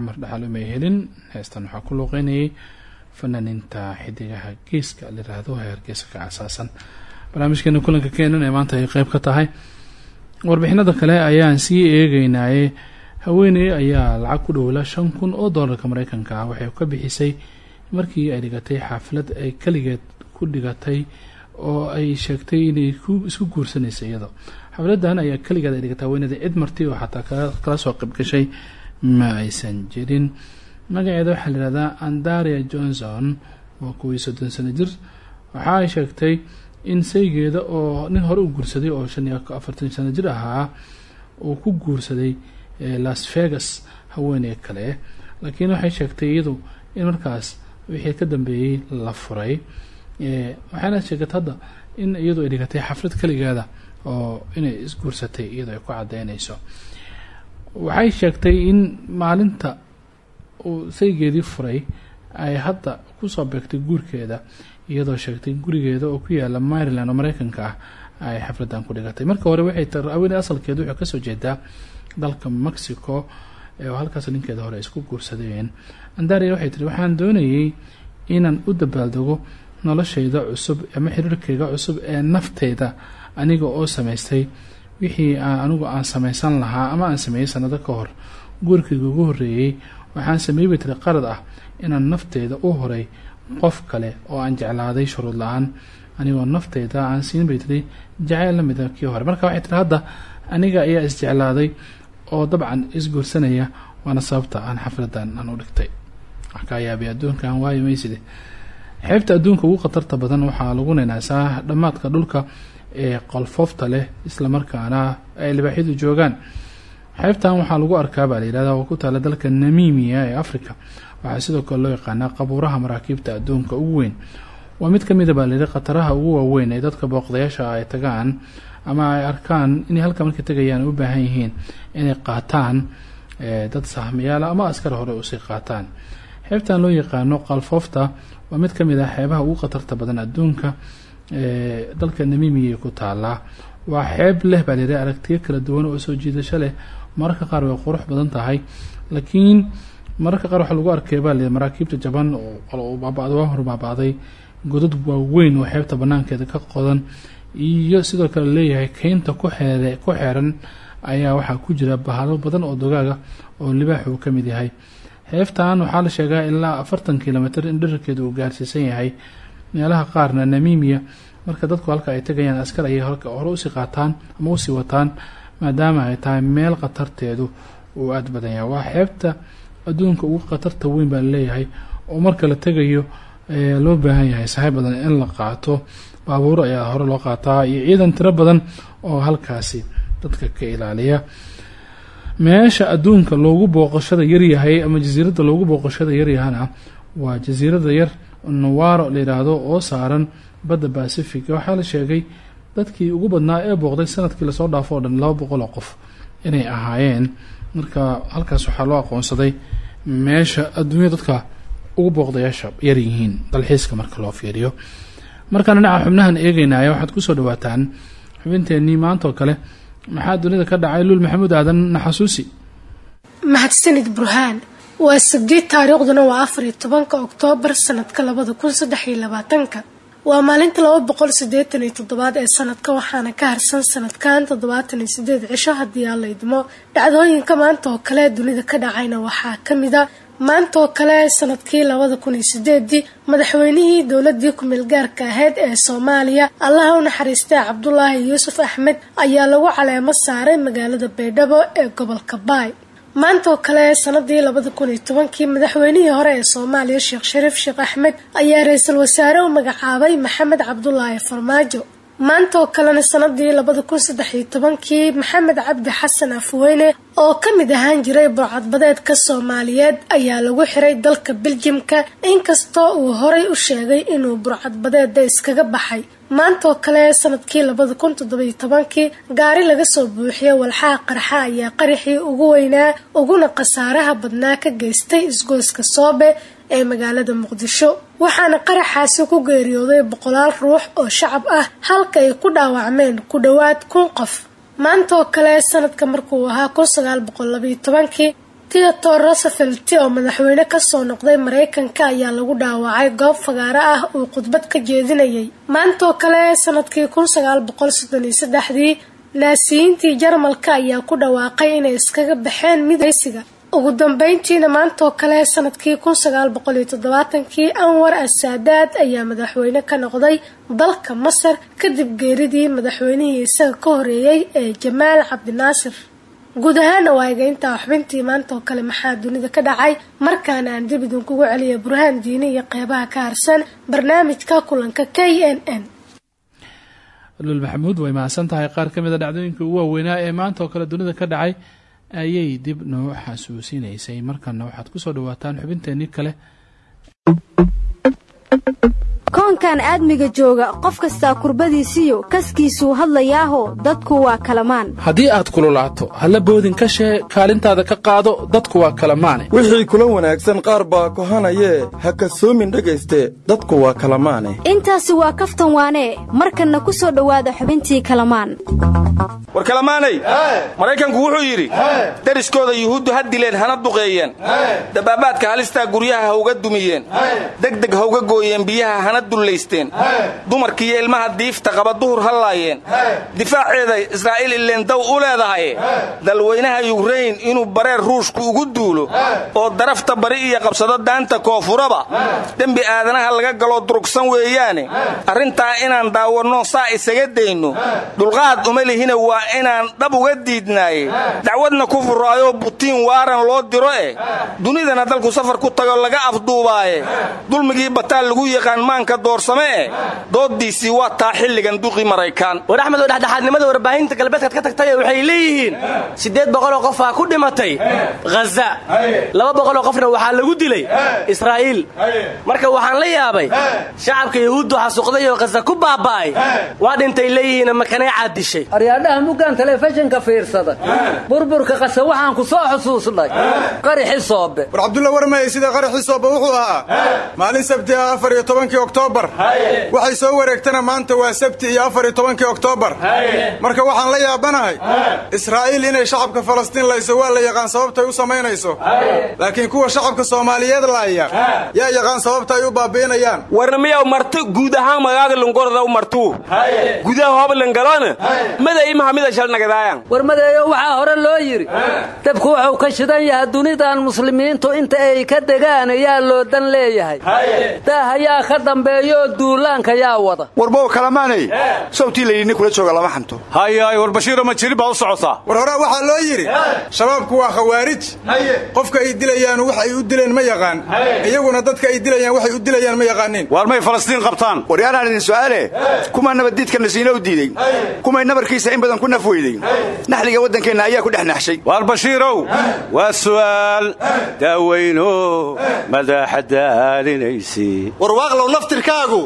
Speaker 2: xamar dhaxal umay helin. Heestan waxaa ku luuqeynayay fanaaniinta xidigaha geeska layiraahdo heer geeska ka asaasan. Barnaamijkeena kulanka keenan ee maanta ay qeyb ka tahay. Warbixinada kale ayaan sii eegeynaye haweeney ayaa lacag ku dhowla shan kun oo doolarka mareykanka waxay ka bixisay markii ay dhigatay xaaflad ay kaligeed ku dhigatay oo ay sheegtay inay ku isku guursanaysa iyado. Xafladan ayaa kaligeed ay dhigatay haweeneyda cid marti oo xataa kala soo qayb ma aysan jirin. Magaceeda waxaa layihahdaa andaria johnson waa kuwii soddon sano jir waxa ay sheegtay in saygeeda oo nin hore u guursaday oo shan iyo afartan sano jir ahaa uu ku guursaday las vegas haweeney kale. Laakiin waxay sheegtay iyadu in markaas wixii ka dambeeyey la furay. Waxaana sheegatay hadda in iyadu ay dhigatay xaflad kaligeeda oo inay isguursatay iyadoo ay ku cadeynayso waxay sheegtay in maalinta uu saygeedii furay ay hadda ku soo beegtay guurkeeda iyadoo sheegtay gurigeeda oo ku yaalla maryland oo mareykanka ah ay xafladan ku dhigatay. Marka hore waxay haweeney asalkeeda wuxuu ka soo jeedaa dalka mexico oo halkaas ninkeeda hore isku guursadeen. Andaria waxay tiri waxaan doonayay inaan u dabaaldego noloshayda cusub ama xiriirkayga cusub ee nafteyda aniga oo samaystay wixii anigu aan samaysan lahaa ama aan sameeyey sanado ka hor guurkayga ugu horreeyey waxaan sameeyey bay tiri qarad ah inaan nafteyda u horay qof kale oo aan jeclaaday shuruud la'aan. Anigoo nafteyda aan siin bay jacayl la mida kii hore. Marka waxay tiri hadda aniga ayaa isjeclaaday oo dabcan isguursanaya waana sababta aan xafladan aan u dhigtay. Wax ka yaabay adduunkan waayo mayside xeebta adduunka ugu khatarta badan waxaa lagu naynaasaa dhammaadka dhulka ee qolfoofta leh islamarkaana ay libaaxyadu joogaan. Xeebtan waxaa lagu arkaa baa oo ku taala dalka namimiya ee africa waxaa sidoo kale loo yaqaanaa qabuuraha maraakiibta adduunka ugu weyn. Waa mid ka mida baa layidhi khataraha ugu waaweyn ee dadka booqdayaasha ay tagaan ama ay arkaan inay halka markay tegayaan u baahan yihiin inay qaataan dad sahmayaala ama askar hore u sii qaataan. Xeebtan loo yaqaano qalfoofta waa mid ka mid ah xeebaha ugu khatarta badan adduunka dalka namimiya ku taalaa waa xeeb leh baa aragtiyo kala duwan oo soo jiidasho leh. Mararka qaar way qurux badan tahay. Laakiin mararka qaar waxaa lagu arkay baa layidhi maraakiibta jaban oo baaba'da waa hor baaba'day. Godad waaweyn oo xeebta banaankeeda ka qodan. Iyo sidoo kale leeyahay keynta ku xeere ku xeeran ayaa waxaa ku jira bahalo badan oo dogaaga oo libaax uu ka mid yahay. Xeeftan waxaa la sheegaa ilaa afartan kilomitr in dherarkeeda uu gaarsiisan yahay meelaha qaarna namimiya marka dadku halka ay tegayaan askar ayay hore u sii qaataan ama u sii wataan maadaama ay tahay meel khatarteedu uu aada badan yahay. Waa xeebta adduunka ugu khatarta weyn baa la leeyahay oo marka la tegayo loo baahan yahay sahay badan in la qaato. Baabuur ayaa hore loo qaataa iyo ciidan tiro badan oo halkaasi dadka ka ilaaliya. Meesha adduunka loogu booqashada yaryahay ama jasiiradda loogu booqashada yaryahana waa jasiirada yar nawaro la yidhaahdo oo saaran badda bacific waxaa la sheegay dadkii ugu badnaa ee booqday sannadkii la soo dhaafo oo dhan laba boqol oo qof inay ahaayeen. Marka halkaas waxaa loo aqoonsaday meesha adduunya dadka ugu booqdayaasha yaryihiin dalxiiska marka loo fiiriyo. Markaan dhinaca xubnahan eegeynaya waxaad ku soo dhawaataan xubinteenii maantaoo kale maxaa dunida ka dhacay luul maxamuud aadan naxasuusi?
Speaker 28: Mahadsanid burhaan waa sabdii taariikhduna waa afar iyo tobanka oktoobar sanadka labada kun waa maalinta laba boqol ee sanadka waxaana ka harsan sanadkan toddobaatan iyo sideed cisho haddii aan la idmo. Dhacdooyinka maanta oo kale dunida ka dhacayna waxaa ka mid a maanta oo kale sannadkii labada kun madaxweynihii dowladii ku-meel gaarka ahayd ee soomaaliya. Allaha u naxariistay cabdulaahi yuusuf axmed ayaa lagu caleemo saaray magaalada baydhabo ee gobolka baay maanta kale sanadii labada kun tobankii madaxweynihii hore ee soomaaliya sheekh shariif sheekh axmed ayaa ra'iisul wasaare u magacaabay maxamed cabdulaahi farmaajo. Maanta oo kalena sanadii labada kun iyo tobankii maxamed cabdi xasan afweyne oo ka mid ahaan jiray burcadbadeedka soomaaliyeed ayaa lagu xiray dalka beljimka inkastoo uu horay u sheegay inuu burcadbadeeda iskaga baxay. Maanta oo kale sannadkii labada kun tobankii gaari laga soo buuxiyay walxaha qarxa ayaa qaraxii ugu weynaa uguna khasaaraha badnaa ka geystay isgoyska soobe ee magaalada muqdisho. Waxaana qaraxaasi ku geeriyooday boqolaal ruux oo shacab ah halka ay ku dhaawacmeen ku dhowaad kun qof maanta kale sanadka markuu ahaa kun sagaal boqol tobankii theodore roosevelt oo madaxweyne ka soo noqday mareykanka ayaa lagu dhaawacay goob fagaaro ah uu khudbad ka jeedinayay. Maanta kale sannadkii kun sagaal boqol soddon iyo saddexdii naasiyiintii jarmalka ayaa ku dhawaaqay inay iskaga baxeen midaysiga ugu dambeyntiina maanta oo kale sannadkii kun sagaal boqol iyo toddobaatankii anwar asaadaad ayaa madaxweyne ka noqday dalka masar kadib geeridii madaxweynihii isaga ka horeeyey ee jamaal cabdinaasir guud ahaana waa egeyntaa xubintii maanta oo kale maxaa dunida ka dhacay? Markaana aan dib idinkugu celiya burhaan diini iyo qeybaha ka harsan barnaamijka kulanka k n n.
Speaker 2: Maxamuud way mahadsan tahay qaar ka mid a dhacdooyinka ugu waaweynaa ee maanta oo kale dunida ka dhacay ayay dib noo xasuusinaysay. Markana waxaad ku soo dhawaataan xubinteenii kale
Speaker 29: koonkan aadmiga jooga qof kastaa kurbadiisiyo kaskiisuu hadlayaaho dadku waa kalamaan.
Speaker 2: Haddii aad kululaato halla boodin ka shee kaalintaada ka qaado dadku waa kalamaane.
Speaker 30: Wixii kula wanaagsan qaar baa kohanayee ha kasoomin dhegayste dadku waa kalamaane.
Speaker 29: Intaasi waa kaftan waanee markanna ku soo dhowaada xubintii kalamaan.
Speaker 18: War kalamaanay? Maraykanku wuxuu yidhi deriskooda yuhuuddu ha dileen hana duqeeyeen. Dabaabaadka halistaa guryaha ha uga dumiyeen. Degdeg ha uga gooyeen biyaha hana dullaysteen dumarkiiyo ilmaha diifta qaba duhur ha laayeen. Difaaceeda israa'iil ileen daw u leedahay. Dalweynaha yukrayn inuu bareer ruushku ugu duulo. Oo darafta bari iyo qabsado daanta koonfuraba. Dembi aadanaha laga galoo durugsan weeyaane. Arrintaa inaan daawanno saa isaga dayno. Dulqaad uma lihina waa inaan dhab uga diidnaaye. Dacwadna ku furaayoo butiin waaran loo diro eh dunidana dalku safar ku tago laga afduubaaye. Dulmigii bataal lagu yaqaan maanka
Speaker 31: ka doorsamee dooddiisii waa taa xilligan duqii maraykaan
Speaker 32: war axmed oo dhexdhexaadnimada warbaahinta galbeedkaad ka tagtay waxay leeyihiin siddeed boqoloo qof aa ku dhimatay ghaza laba boqoloo qofna waxaa lagu dilay israa'iil. Marka waxaan la yaabay shacabka yahuuddu xasuuqday oo ghaza ku baaba'ay waa dhintay leeyihiin makanay caadishay
Speaker 4: aryaadhaha muggaan telefishinka fiirsada. Burburka qase waxaan ku soo xusuusnay. Qaraxi soobe
Speaker 33: war cabdulla warmayey sida qaraxii soobe wuxuu ahaa maalin sabti ah afar iyo tobankii oktoobar waxay soo wareegtana maanta waa sabti iyo afar iyo tobankii oktoobar marka waxaan la yaabanahay israa'iil inay shacabka falastiin layso waa la yaqaan sababtay u samaynayso. Laakiin kuwa shacabka soomaaliyeed laaya yaa yaqaan sababta ay u baabi'inayaan.
Speaker 31: Warna miyaw marto guud ahaan magaaga lungorda u martuu gudaha hoblangalona mada imahamida shalnagadaayan
Speaker 4: warmadeeyo waxaa hore loo yidhi dabku wuxuu ka shidan yahay dunidan muslimiintu inta ay ka degaan yaa loo dan leeyahay. Daah yaa ka dambeeyooo duulaanka yaa wada.
Speaker 27: Warbow kalamaanay? Sawtii layidhi kula jooga lama xanto
Speaker 33: hayaay war bashiiro ma jiri baa u socotaa war horaa waxaa loo yidhi shabaabku waa khawaarij. Qofka ay dilayaan wax ay u dileen ma yaqaan. Iyaguna dadka ay dilayaan waxay u dilayaan ma yaqaaniin.
Speaker 27: Waar may falastiin qabtaan. Waryaanaan idin su'aale. Kumaa nabaddiidka nasiino u diiday. Kumay nabarkiisa in badan ku naf weyday naxliga waddankeenna ayaa ku dhex naxshay.
Speaker 33: Waar bashiirow waa su'aal. Daaweyno madaaxa daalinaysi
Speaker 12: naftirkaagu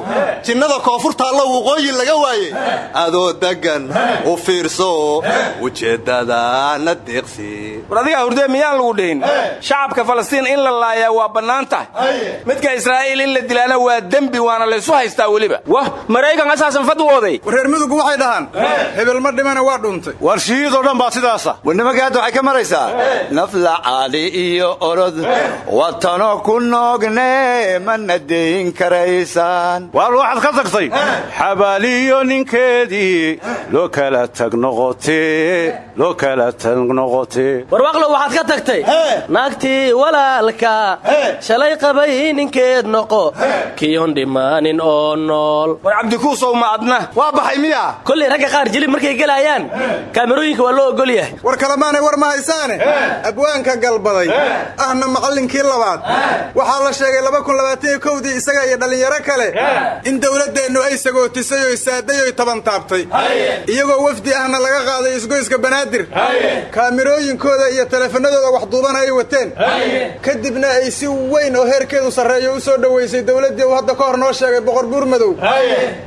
Speaker 12: jinnada koonfurtaallo waqooyi laga waaye. Adoo deggan u fiirso ujeeddadaana deeqsi.
Speaker 31: War adigaa hurdee miyaan lagu dhihin? Shacabka falastiin in la laayaa waa bannaan tahay. Midka israa'iil in la dilaana waa dembi waana laysu haystaa weliba. Wah maraykan asaasan fadwooday
Speaker 33: war reer midugu waxay dhahaan hebel ma dhimana waa dhuntay.
Speaker 27: War shiidoo dhan baa sidaasa. Warnimanka hadda waxay ka maraysaa. Nafla caali iyo orod. Watano ku noogne mana karaysaan
Speaker 33: waar waxaad ka tagtay? Xabaaliyo ninkeedii loo kala tag noqotee loo kala tag noqotee.
Speaker 32: Warwaaqlow waxaad ka tagtay? Naagtii walaalka shalay qabay ninkeed noqo. Kiyon dhimaanin oo nool.
Speaker 31: War cabdikuusow ma adna
Speaker 12: waa baxay miya?
Speaker 32: Kollay ragga qaar jilib markay gelayaan kaamirooyinka waa loo ogol yahay.
Speaker 33: War kalemaanay war ma haysaane? Abwaanka galbaday. Ahna macallinkii labaad. Waxaa la sheegay kowdii isaga iyo dhallinyaro kale in dawladdeennu ay sagootisay oy saaday oy tabantaabtay iyagoo wafdi ahna laga qaaday isgoyska banaadir. Kaamirooyinkooda iyo teleefanadooda wax duubana ay wateen. Kadibna ay si weyn oo heerkeedu sarreeyo u soo dhowaysay dawladdii uu hadda ka hor noo sheegay boqor buur madow.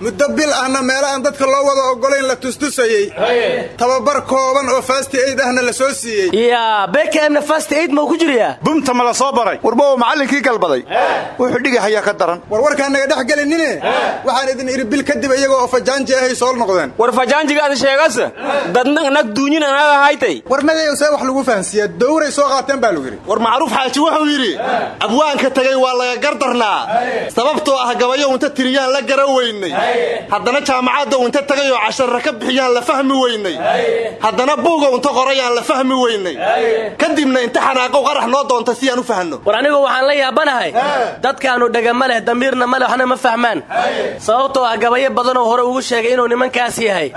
Speaker 33: Muddo bil ahna meelahaan dadka loo wada oggolayn la tustusayey tababar kooban oo fasti aid ahna la soo siiyey.
Speaker 32: Yaa bekemna fasti aid mau ku jirayaa
Speaker 33: bumta ma la soo baray.
Speaker 27: Warbow macallinkii galbaday. Wuxuu dhigahayaa ka daran.
Speaker 33: War warkaan naga dhex gelinine waxaan idin idhi bil kadib iyagoo oo fajaanji ahay soo noqdeen.
Speaker 31: War fajaanjiga ad sheegase dadna nag duunyin anaga haytay.
Speaker 33: War madeeyow see wax lagu fahansiiyaa dowray soo qaateen baa lagu yidhi.
Speaker 12: War macruuf xaaji wuxuu yidhi abwaanka tegey waa laga gardarnaa. Sababtoo ah gabayo unta tiriyaan la gara weynay. Haddana jaamacadda unta tegay oo casharra ka bixiyaan la fahmi weynay. Haddana buuga unta qorayaan la fahmi weynay. Kadibna inta xanaaqow qarax noo doonta si aan u fahanno.
Speaker 32: War anigu waxaan la yaabanahay dadkaanu dhega ma leh damiirna ma leh waxna ma fahmaan? Sababtoo ah gabayo badanoo hore ugu sheegay inuu nimankaas yahay.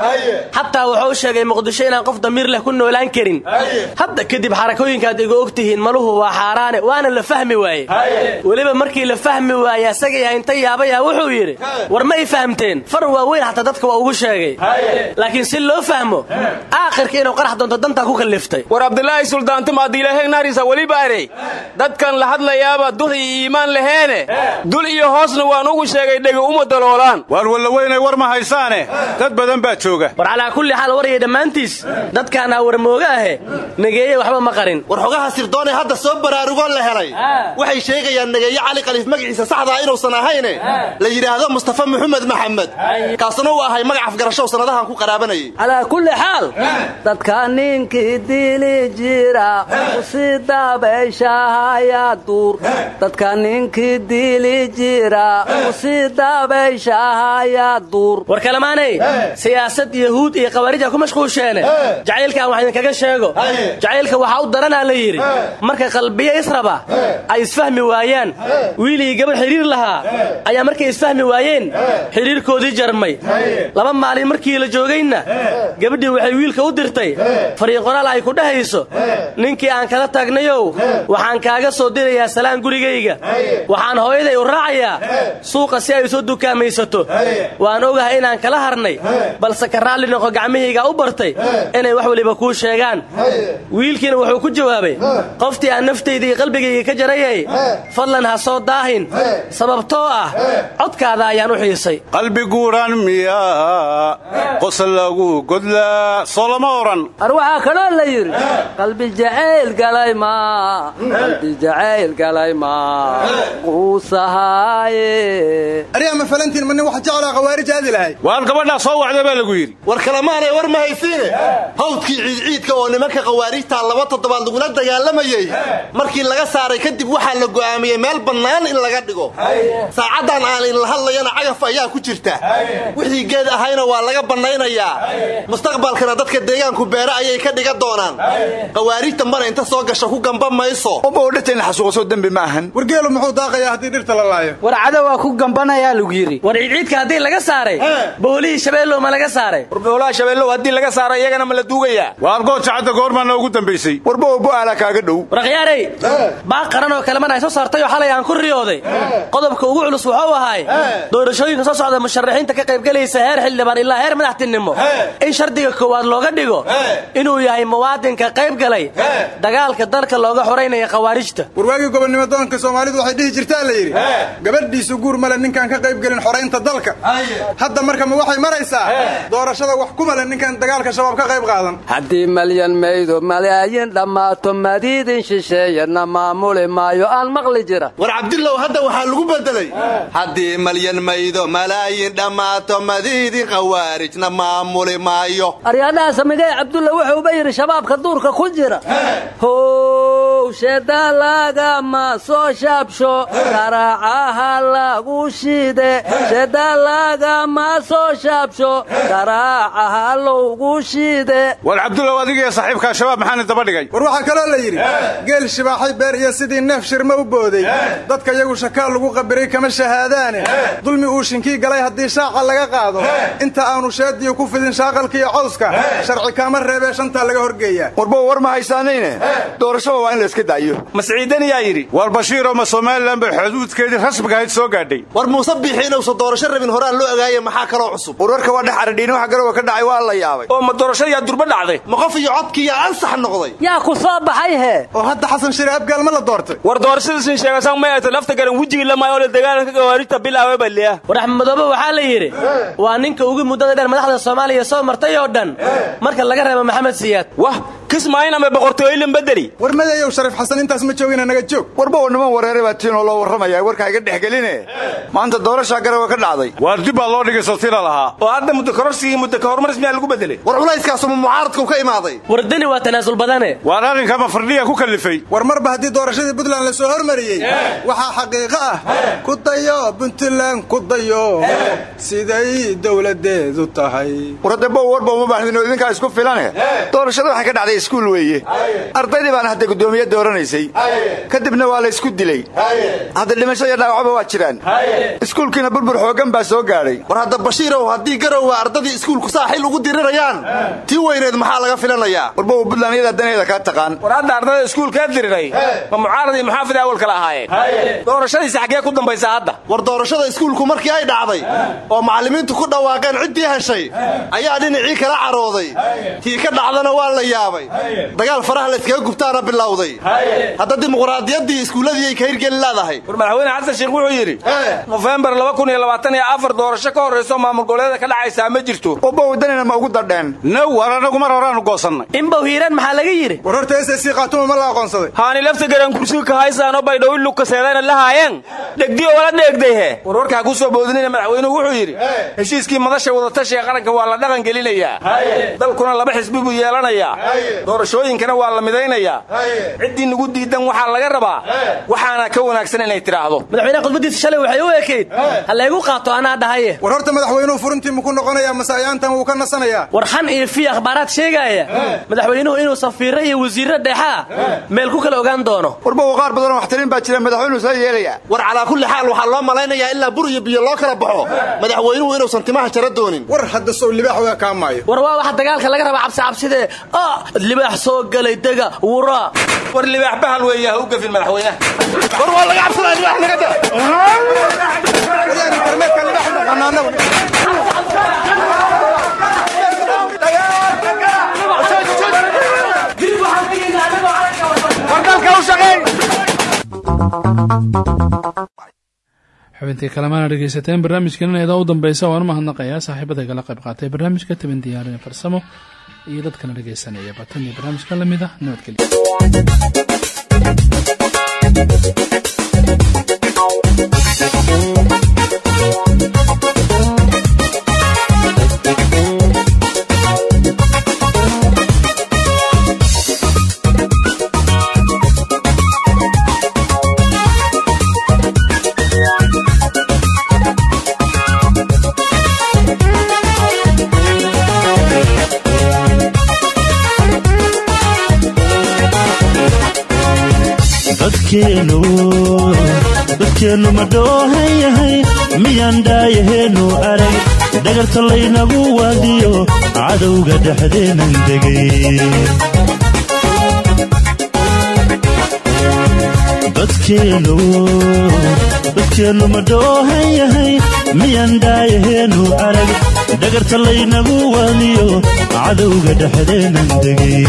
Speaker 32: Xataa wuxuu sheegay muqdisho inaan qof damiir leh ku noolaan karin. Hadda kadib xarakooyinkaad iga og tihiin maluhu waa xaaraane waana la fahmi waaye. Weliba markii la fahmi waaye asaga yahay inta yaabaya wuxuu yidhi war ma y fahamteen far waaweyn xataa dadka waa ugu sheegay. Laakiin si loo fahmo aakhirka inuu qarax doonto dantaa ku kalliftay
Speaker 31: war abdulaahi suldaantum adiilaheg naarisa weliba erey dadkan la hadlayaaba dul iyo iimaan laheene. Dul iyo hoosna waan ugu sheegay dhega uma daloolaan
Speaker 33: waar wallaweynay war ma haysaane? Dad badan baa jooga.
Speaker 32: War calaa kulli xaal waraya dhammaantiis dadkaanaa warmooga ahe nageeye waxba ma qarin.
Speaker 12: War xogaha sirdoonee hadda soo baraarugoo la helay. Waxay sheegayaan nageeye cali khaliif magaciisa saxdaa inuusan ahayne. La yidhaahdo mustafa maxamed maxamed. Kaasuna uu ahay magac afgarashow sannadahan ku qaraabanayay.
Speaker 4: Calaa kulli xaal dadka ninkii dili jira usi dabayshaahaya duur. Dadka ninkii dili jira usi dabayshaahaya duur
Speaker 32: war kalamaanay? Siyaasad yahuud iyo qawaarija ku mashquusheene jacaylkan wax idinkaga sheego. Jacaylka waxaa u daranaa la yidhi. Marka qalbiyo israba ay isfahmi waayaan. Wiilii gabadh xidhiir lahaa ayaa markay isfahmi waayeen. Xidhiirkoodii jarmay. Laba maalin markii la joogayna gabadhii waxay wiilka u dirtay. Fariiqoraal ay ku dhahayso ninkii aan kala taagnayow waxaan kaaga soo dirayaa salaan gurigayga. Waxaan hooyaday u raacayaa suuqa si ay soo dukaamaysato waan ogahay inaan kala harnay. Balse ka raalli noqo gacmahaygaa u bartay. Inay wax waliba kuu sheegaan. Wiilkiina wuxuu ku jawaabay qoftii aan naftayda iyo qalbigayga ka jarayay fadlan ha soo daahin. Sababtoo ah codkaada ayaan u xiisay.
Speaker 27: Qalbi guuran miyaa qosol lagu godlaa soo lama odhan
Speaker 4: ar waxaa kaloo la yidhi qalbi jacayl galay maa qalbi jacayl galay maa quusahaaye
Speaker 33: aryaa ma falantiin ma nin wax jeclaa khawaarij aadi lahay?
Speaker 27: Waar gabadhaa soo wacda baa lagu yidhi.
Speaker 34: War kalemaanay war ma haysiine? Hawdkii ciidciidka oo nimanka khawaarijtaa laba toddobaad lagula dagaalamayey markii laga saaray kadib waxaa la go'aamiyey meel bannaan in laga dhigo. Saacaddan aan inla hadlayana cagaf ayaa ku jirta. Wixii geed ahayna waa laga bannaynayaa. Mustaqbalkana dadka deegaanku beere ayay ka dhiga doonaan. Khawaarijta dambana inta soo gasha ku gamba mayso.
Speaker 35: Ubawdhateen xasuuqsoo dembi ma ahan.
Speaker 33: Wargeelu muxuu daaqayaa haddii dhirta la laayo
Speaker 32: ku gambanayaa lagu yidhi. War ciidciidka haddii laga saaray boolihii shabeellow ma laga saaray.
Speaker 31: War boolaha shabeellow haddii laga saaro iyagana ma la duugayaa
Speaker 27: waar gooja cadda goormaa noogu dambaysay.
Speaker 35: Warba bo'aala kaaga dhow.
Speaker 32: Warkhyaarey baaq qaran oo kaleman ay soo saartay oo xalay aan ku riyooday. Qodobka ugu culus wuxuu ahaay doorashooyinka soo socda musharaxiinta ka qaybgelaysa heer xildhibaan ilaa heer madaxtinimo. In shardiga koowaad looga dhigo inuu yahay muwaadinka qayb galay dagaalka dalka looga xoraynaya khawaarijta.
Speaker 33: Warwaagii gobonnimo doonka soomaalidu waxay dhihi jirtaa la yidhi. Gabadhiisu guur male ninkaan ka qayb gelin xoraynta dalka. Hadda marka ma waxay maraysaa doorashada wax ku male ninkaan dagaalka shabaab ka qayb qaadan.
Speaker 4: Haddii malyan maydo malaayin dhammaato madiidin shisheeyana maamuli maayo aan maqli jira.
Speaker 34: War cabdillow hadda waxaa lagu bedelay haddii malyan maydo malaayin dhammaato madiidin khawaarijna maamuli maayo.
Speaker 4: Aryaadhaha samigay cabdulla wuxuuba yidhi shabaabka duurka ku jira. How shedalagama soo shaabsho. Karaacaha lagu shide shedalagama soo shaabsho karaacaha lowgu shide
Speaker 27: war saaxiibkaa shabaab maxaana daba dhigay.
Speaker 33: War waxaa kaloo la yidhi geel shibaaxay beer iyo sidii neef shirma u booday dadka iyagu shakaal lagu qabiray kama shahaadaane. Dulmi uu shinkii galay haddii shaaca laga qaado. Inta aanu sheediyo ku fidin shaaqalka iyo cawska sharci kaama reebee shantaa laga horgeeyaa.
Speaker 35: Warba war ma haysaanayne doorashada waa in la iska daayo.
Speaker 31: Masciidaniyaa yidhi
Speaker 27: war bashiiroo ma somalilan bay xuduudkeedii rasmiga ahayd soo gaadhay
Speaker 34: war muuse biixi inuusan doorasho rabin horaan loo ogaaya maxaa kaloo cusub?
Speaker 35: Warwarka waa dhex aradhiin waxa garowa ka dhacay waa la yaabay.
Speaker 31: Oo ma doorashadayaa durba dhacday?
Speaker 34: Ma qof iyo codkiiya ansax noqday?
Speaker 4: Yaa ku soo baxay hee
Speaker 33: oo hadda xasan shire abgaal ma la doortay.
Speaker 31: War doorashadiisin sheegasan ma ayta lafta garan wejigii lamaay oo la dagaalanka gawaarijta bilaawe baliya
Speaker 32: war axmedoobe waxaa la yidhi waa ninka ugu muddada dheer madaxda soomaaliya soo martay oo dhan marka laga reebo maxamed siyaad.
Speaker 31: Wah kismaayin ama boqortooylan bedeli?
Speaker 33: War madayow shariif xasan intaas ma joogina naga joog?
Speaker 35: Warba oo niman wareere baa tiinoo loo warramaya warkaa iga dhexgeline. Maanta doorashaa garowa ka dhacday.
Speaker 27: Waar dib baa loo dhigay saltila lahaa.
Speaker 31: Oo hadda muddo kororsigii muddo ka hormaris miyaa lagu bedelay.
Speaker 34: War culayskaasuma mucaaradku ka imaaday.
Speaker 32: War waa tanaasul badane.
Speaker 27: Waar arrinkama fardhiya ku kallifay
Speaker 33: war marba haddii doorashadii puntland la soo hormariyey waxaa xaqiiqo ah. Ku dayo puntland ku dayo. Siday dowladeedu tahay.
Speaker 35: Waradebo warba uma baahnidinoo idinkaa isku filane. Doorashada waxay ka dhacday iskuul weeye. Ardaydii baana hadda guddoomiye dooranaysay kadibna waa la isku dilay. Hadda dhimasho iyo dhaawacba waa jiraan. Iskuulkiina burbur xooggan baa soo gaadhay
Speaker 34: war hadda bashiirow haddii garowa ardadii iskuulku saaxil ugu dirirayaan tii weyneed maxaa laga filanayaa
Speaker 35: warba buntland iyadaa daneeda kaa taqaan.
Speaker 31: War hadda ardada iskuulkaa diriray ma mucaarad iyo muxaafid awal kala ahaayeen doorashadiisi xaggee ku dambaysa hadda.
Speaker 34: War doorashada iskuulku markii ay dhacday oo macallimiintu ku dhawaaqeen ciddii heshay ayaa dhinacii kala carooday. Tii ka dhacdana waa la yaabay dagaal faraha layskaga gubtaana bilowday. Hadda dimuqraadiyaddii iskuulladii ay ka hirgeli leedahay
Speaker 31: war madaxweyne xasan sheekh wuxuu yidhi nofembar afar doorasho ka horrayso maamul goboleeda ka dhacaysaa ma jirto.
Speaker 35: Ubba wadanina ma ugu dadheen
Speaker 27: now war anagu mar horaanu goosannay.
Speaker 32: Inbow hiiraan maxaa laga yidhi?
Speaker 33: War horta s c ma la aqoonsaday.
Speaker 31: Haani lafta garan kursiga ka haysaano baydhow in lukaseedayna la haayeen? Dhegdiyo wala dheegdayhe war warkaa ku soo boodinayna madaxweynuhu wuxuu yidhi heshiiskii madasha wadatashiga qaranka waa la dhaqan gelinayaa dalkuna laba xisbi buu yeelanayaa doorashooyinkana waa la midaynayaa ciddii nagu diidan waxaa laga rabaa. Waxaana ka wanaagsan inay tidhaahdo.
Speaker 32: Madaxweynaha khudbadiisa shalay waxay u ekayd ha laygu qaato anaa dhahaye.
Speaker 33: War horta madaxweynuhu furintii muku noqonayaa masaayaantan wuu ka nasanayaa.
Speaker 32: War xan iyo fi akhbaaraad sheegaaya madaxweynuhu inuu safiirro iyo wasiirro dheexaa meel ku kala ogaan doono.
Speaker 35: Warba qaar badanoo waxtarin baa jira madaxweynuhu soo yeelaya
Speaker 34: war calaa kulli xaal waxaa loo malaynayaa ilaa bur iyo biyo loo kala baxo. Madaxweynuhu inuusan timaha jara doonin.
Speaker 33: War hadda sow libaax waa kaa maayo.
Speaker 32: War waa waxa dagaalka laga raba cabsi cabsidee libaax soo galay dega wura.
Speaker 31: War libaax bahal weeye ha u gafin madaxweynaha
Speaker 34: war waa laga cabsadaa libaax naga da
Speaker 2: xubintii kalemana dhegaysateen barnaamijkan eeda u dambeysa waan u mahadnaqayaa saaxiibada kala qayb qaatay barnaamijka diyaarin farsamo iyo dadkana dhegaysanaya. Batan iyo barnaamijka la mid ah nabadgelyo
Speaker 5: dadkeennu ma dhoohan yahay miyaan dhaayaheenu arag dhagarta laynagu waadiyo cadowga dhexdeenan degay. Dadkeennu ma yahay miyaan dhaayaheenu arag dhagarta laynagu waadiyo cadowga dhexdeenan degay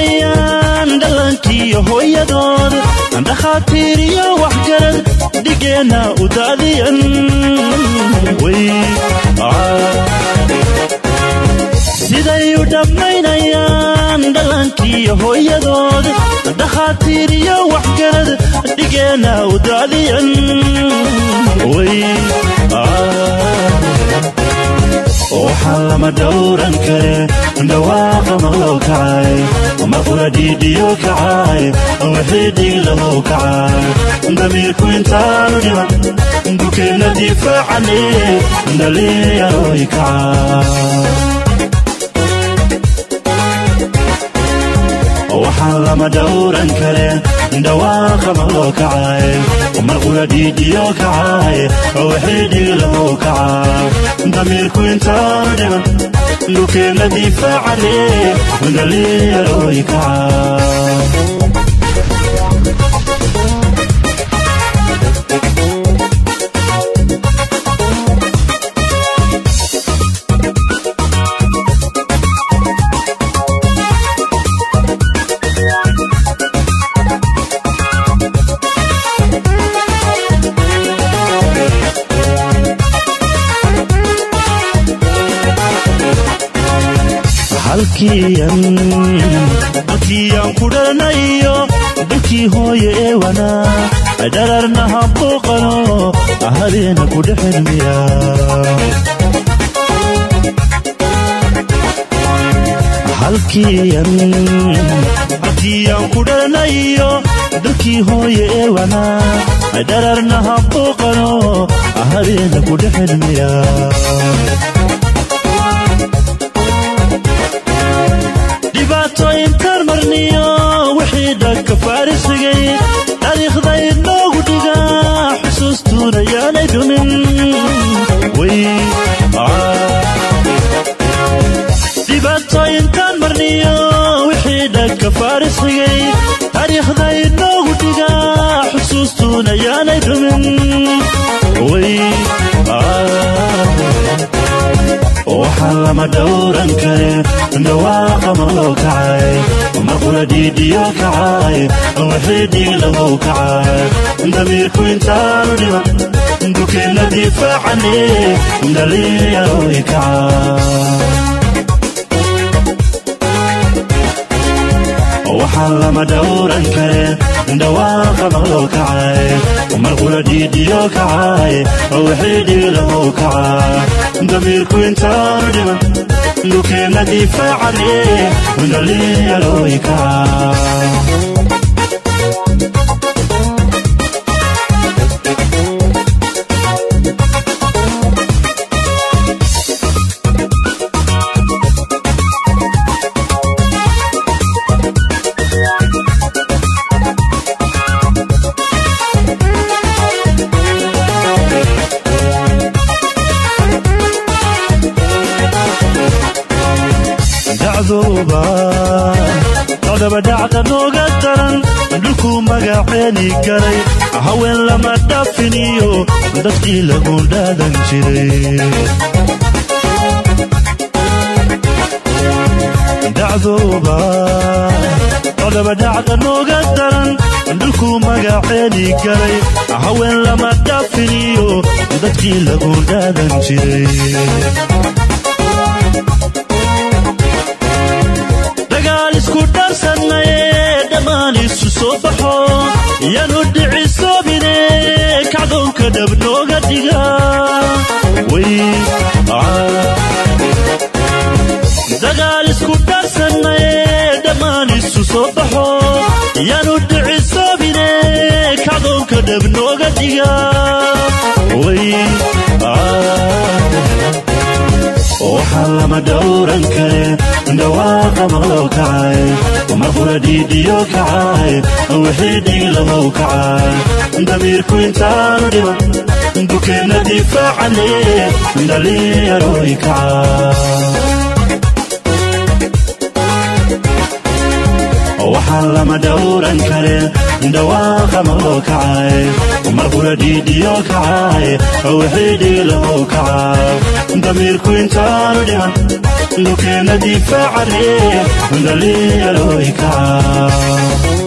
Speaker 5: dhammaynayaan dhallaankiiyo hooyadood dhakhaatiiriyo waxgarad dhigeenna u daadiyan siday u dhammaynayaan dhallaankiiyo hooyadood dhakhaatiiriyo waxgarad dhigeenna u daadiyan waxaan lama dhowran kare dhawaaqa maqlow kacay maqla dhiidhiyo kacay wixii dhiiglahow kacay. Damiirku intaanu dhiman dukeenna difaacane dhaliyaroy kacay waxaan lama dhowran kare dhawaaqa maqloo kacay marqula dhiidhiyo kacay wixii dhiiglahow kacay damiirku intaanu dhiman dhulkeenna difaacane dhaliyaroy kacay ahadeena kare dhawaaqa maqlow kacay dhiidhiyo kacay wixii dhiiglahow kacay damiirku intaanu dhiman dukeenna difaacane dhaliyaroy kacay waxaan lama dhowran kare dhawaaqa maqlow kacay marqula dhiidhiyo kacay wixii dhiiglahow kacay damiirku intaanu dhiman dhulkeenna difaacane dhaliyaroy kacay dhacda nooga daran dhulkuu magaceeni galay haween lama dhaafiniyo dadkii lagu dhaadan jiray. Dhacdooba codaba dhacda nooga daran dhulkuu magaceeni galay haween lama dhaafiniyo dadkii lagu dhaadan jiray isku dhaarsannaye dhammaan isu soo baxo. Yaanu dhicisoobine kacdoonka dhab nooga dhiga dagaal isku dhaarsannaye dhammaan isu soo baxo. Yaanu dhicisoobine kacdoonka dhab nooga dhiga waxaa lama dhowran kare dhawaaqa maqlow kacay marqura dhiidhiyo kacay wixii dhiilamow kacay damiirku intaanu dhiman dukeenna difaacane dhalinyarooy kacay waxaa lama dhowran kare dhawaaqa maqlow kacay marqura dhiidhiyo kacay wixii dhiilamow kacay damiirku intaanu dhiman dukeenna difaacane dhalinyarooy kacay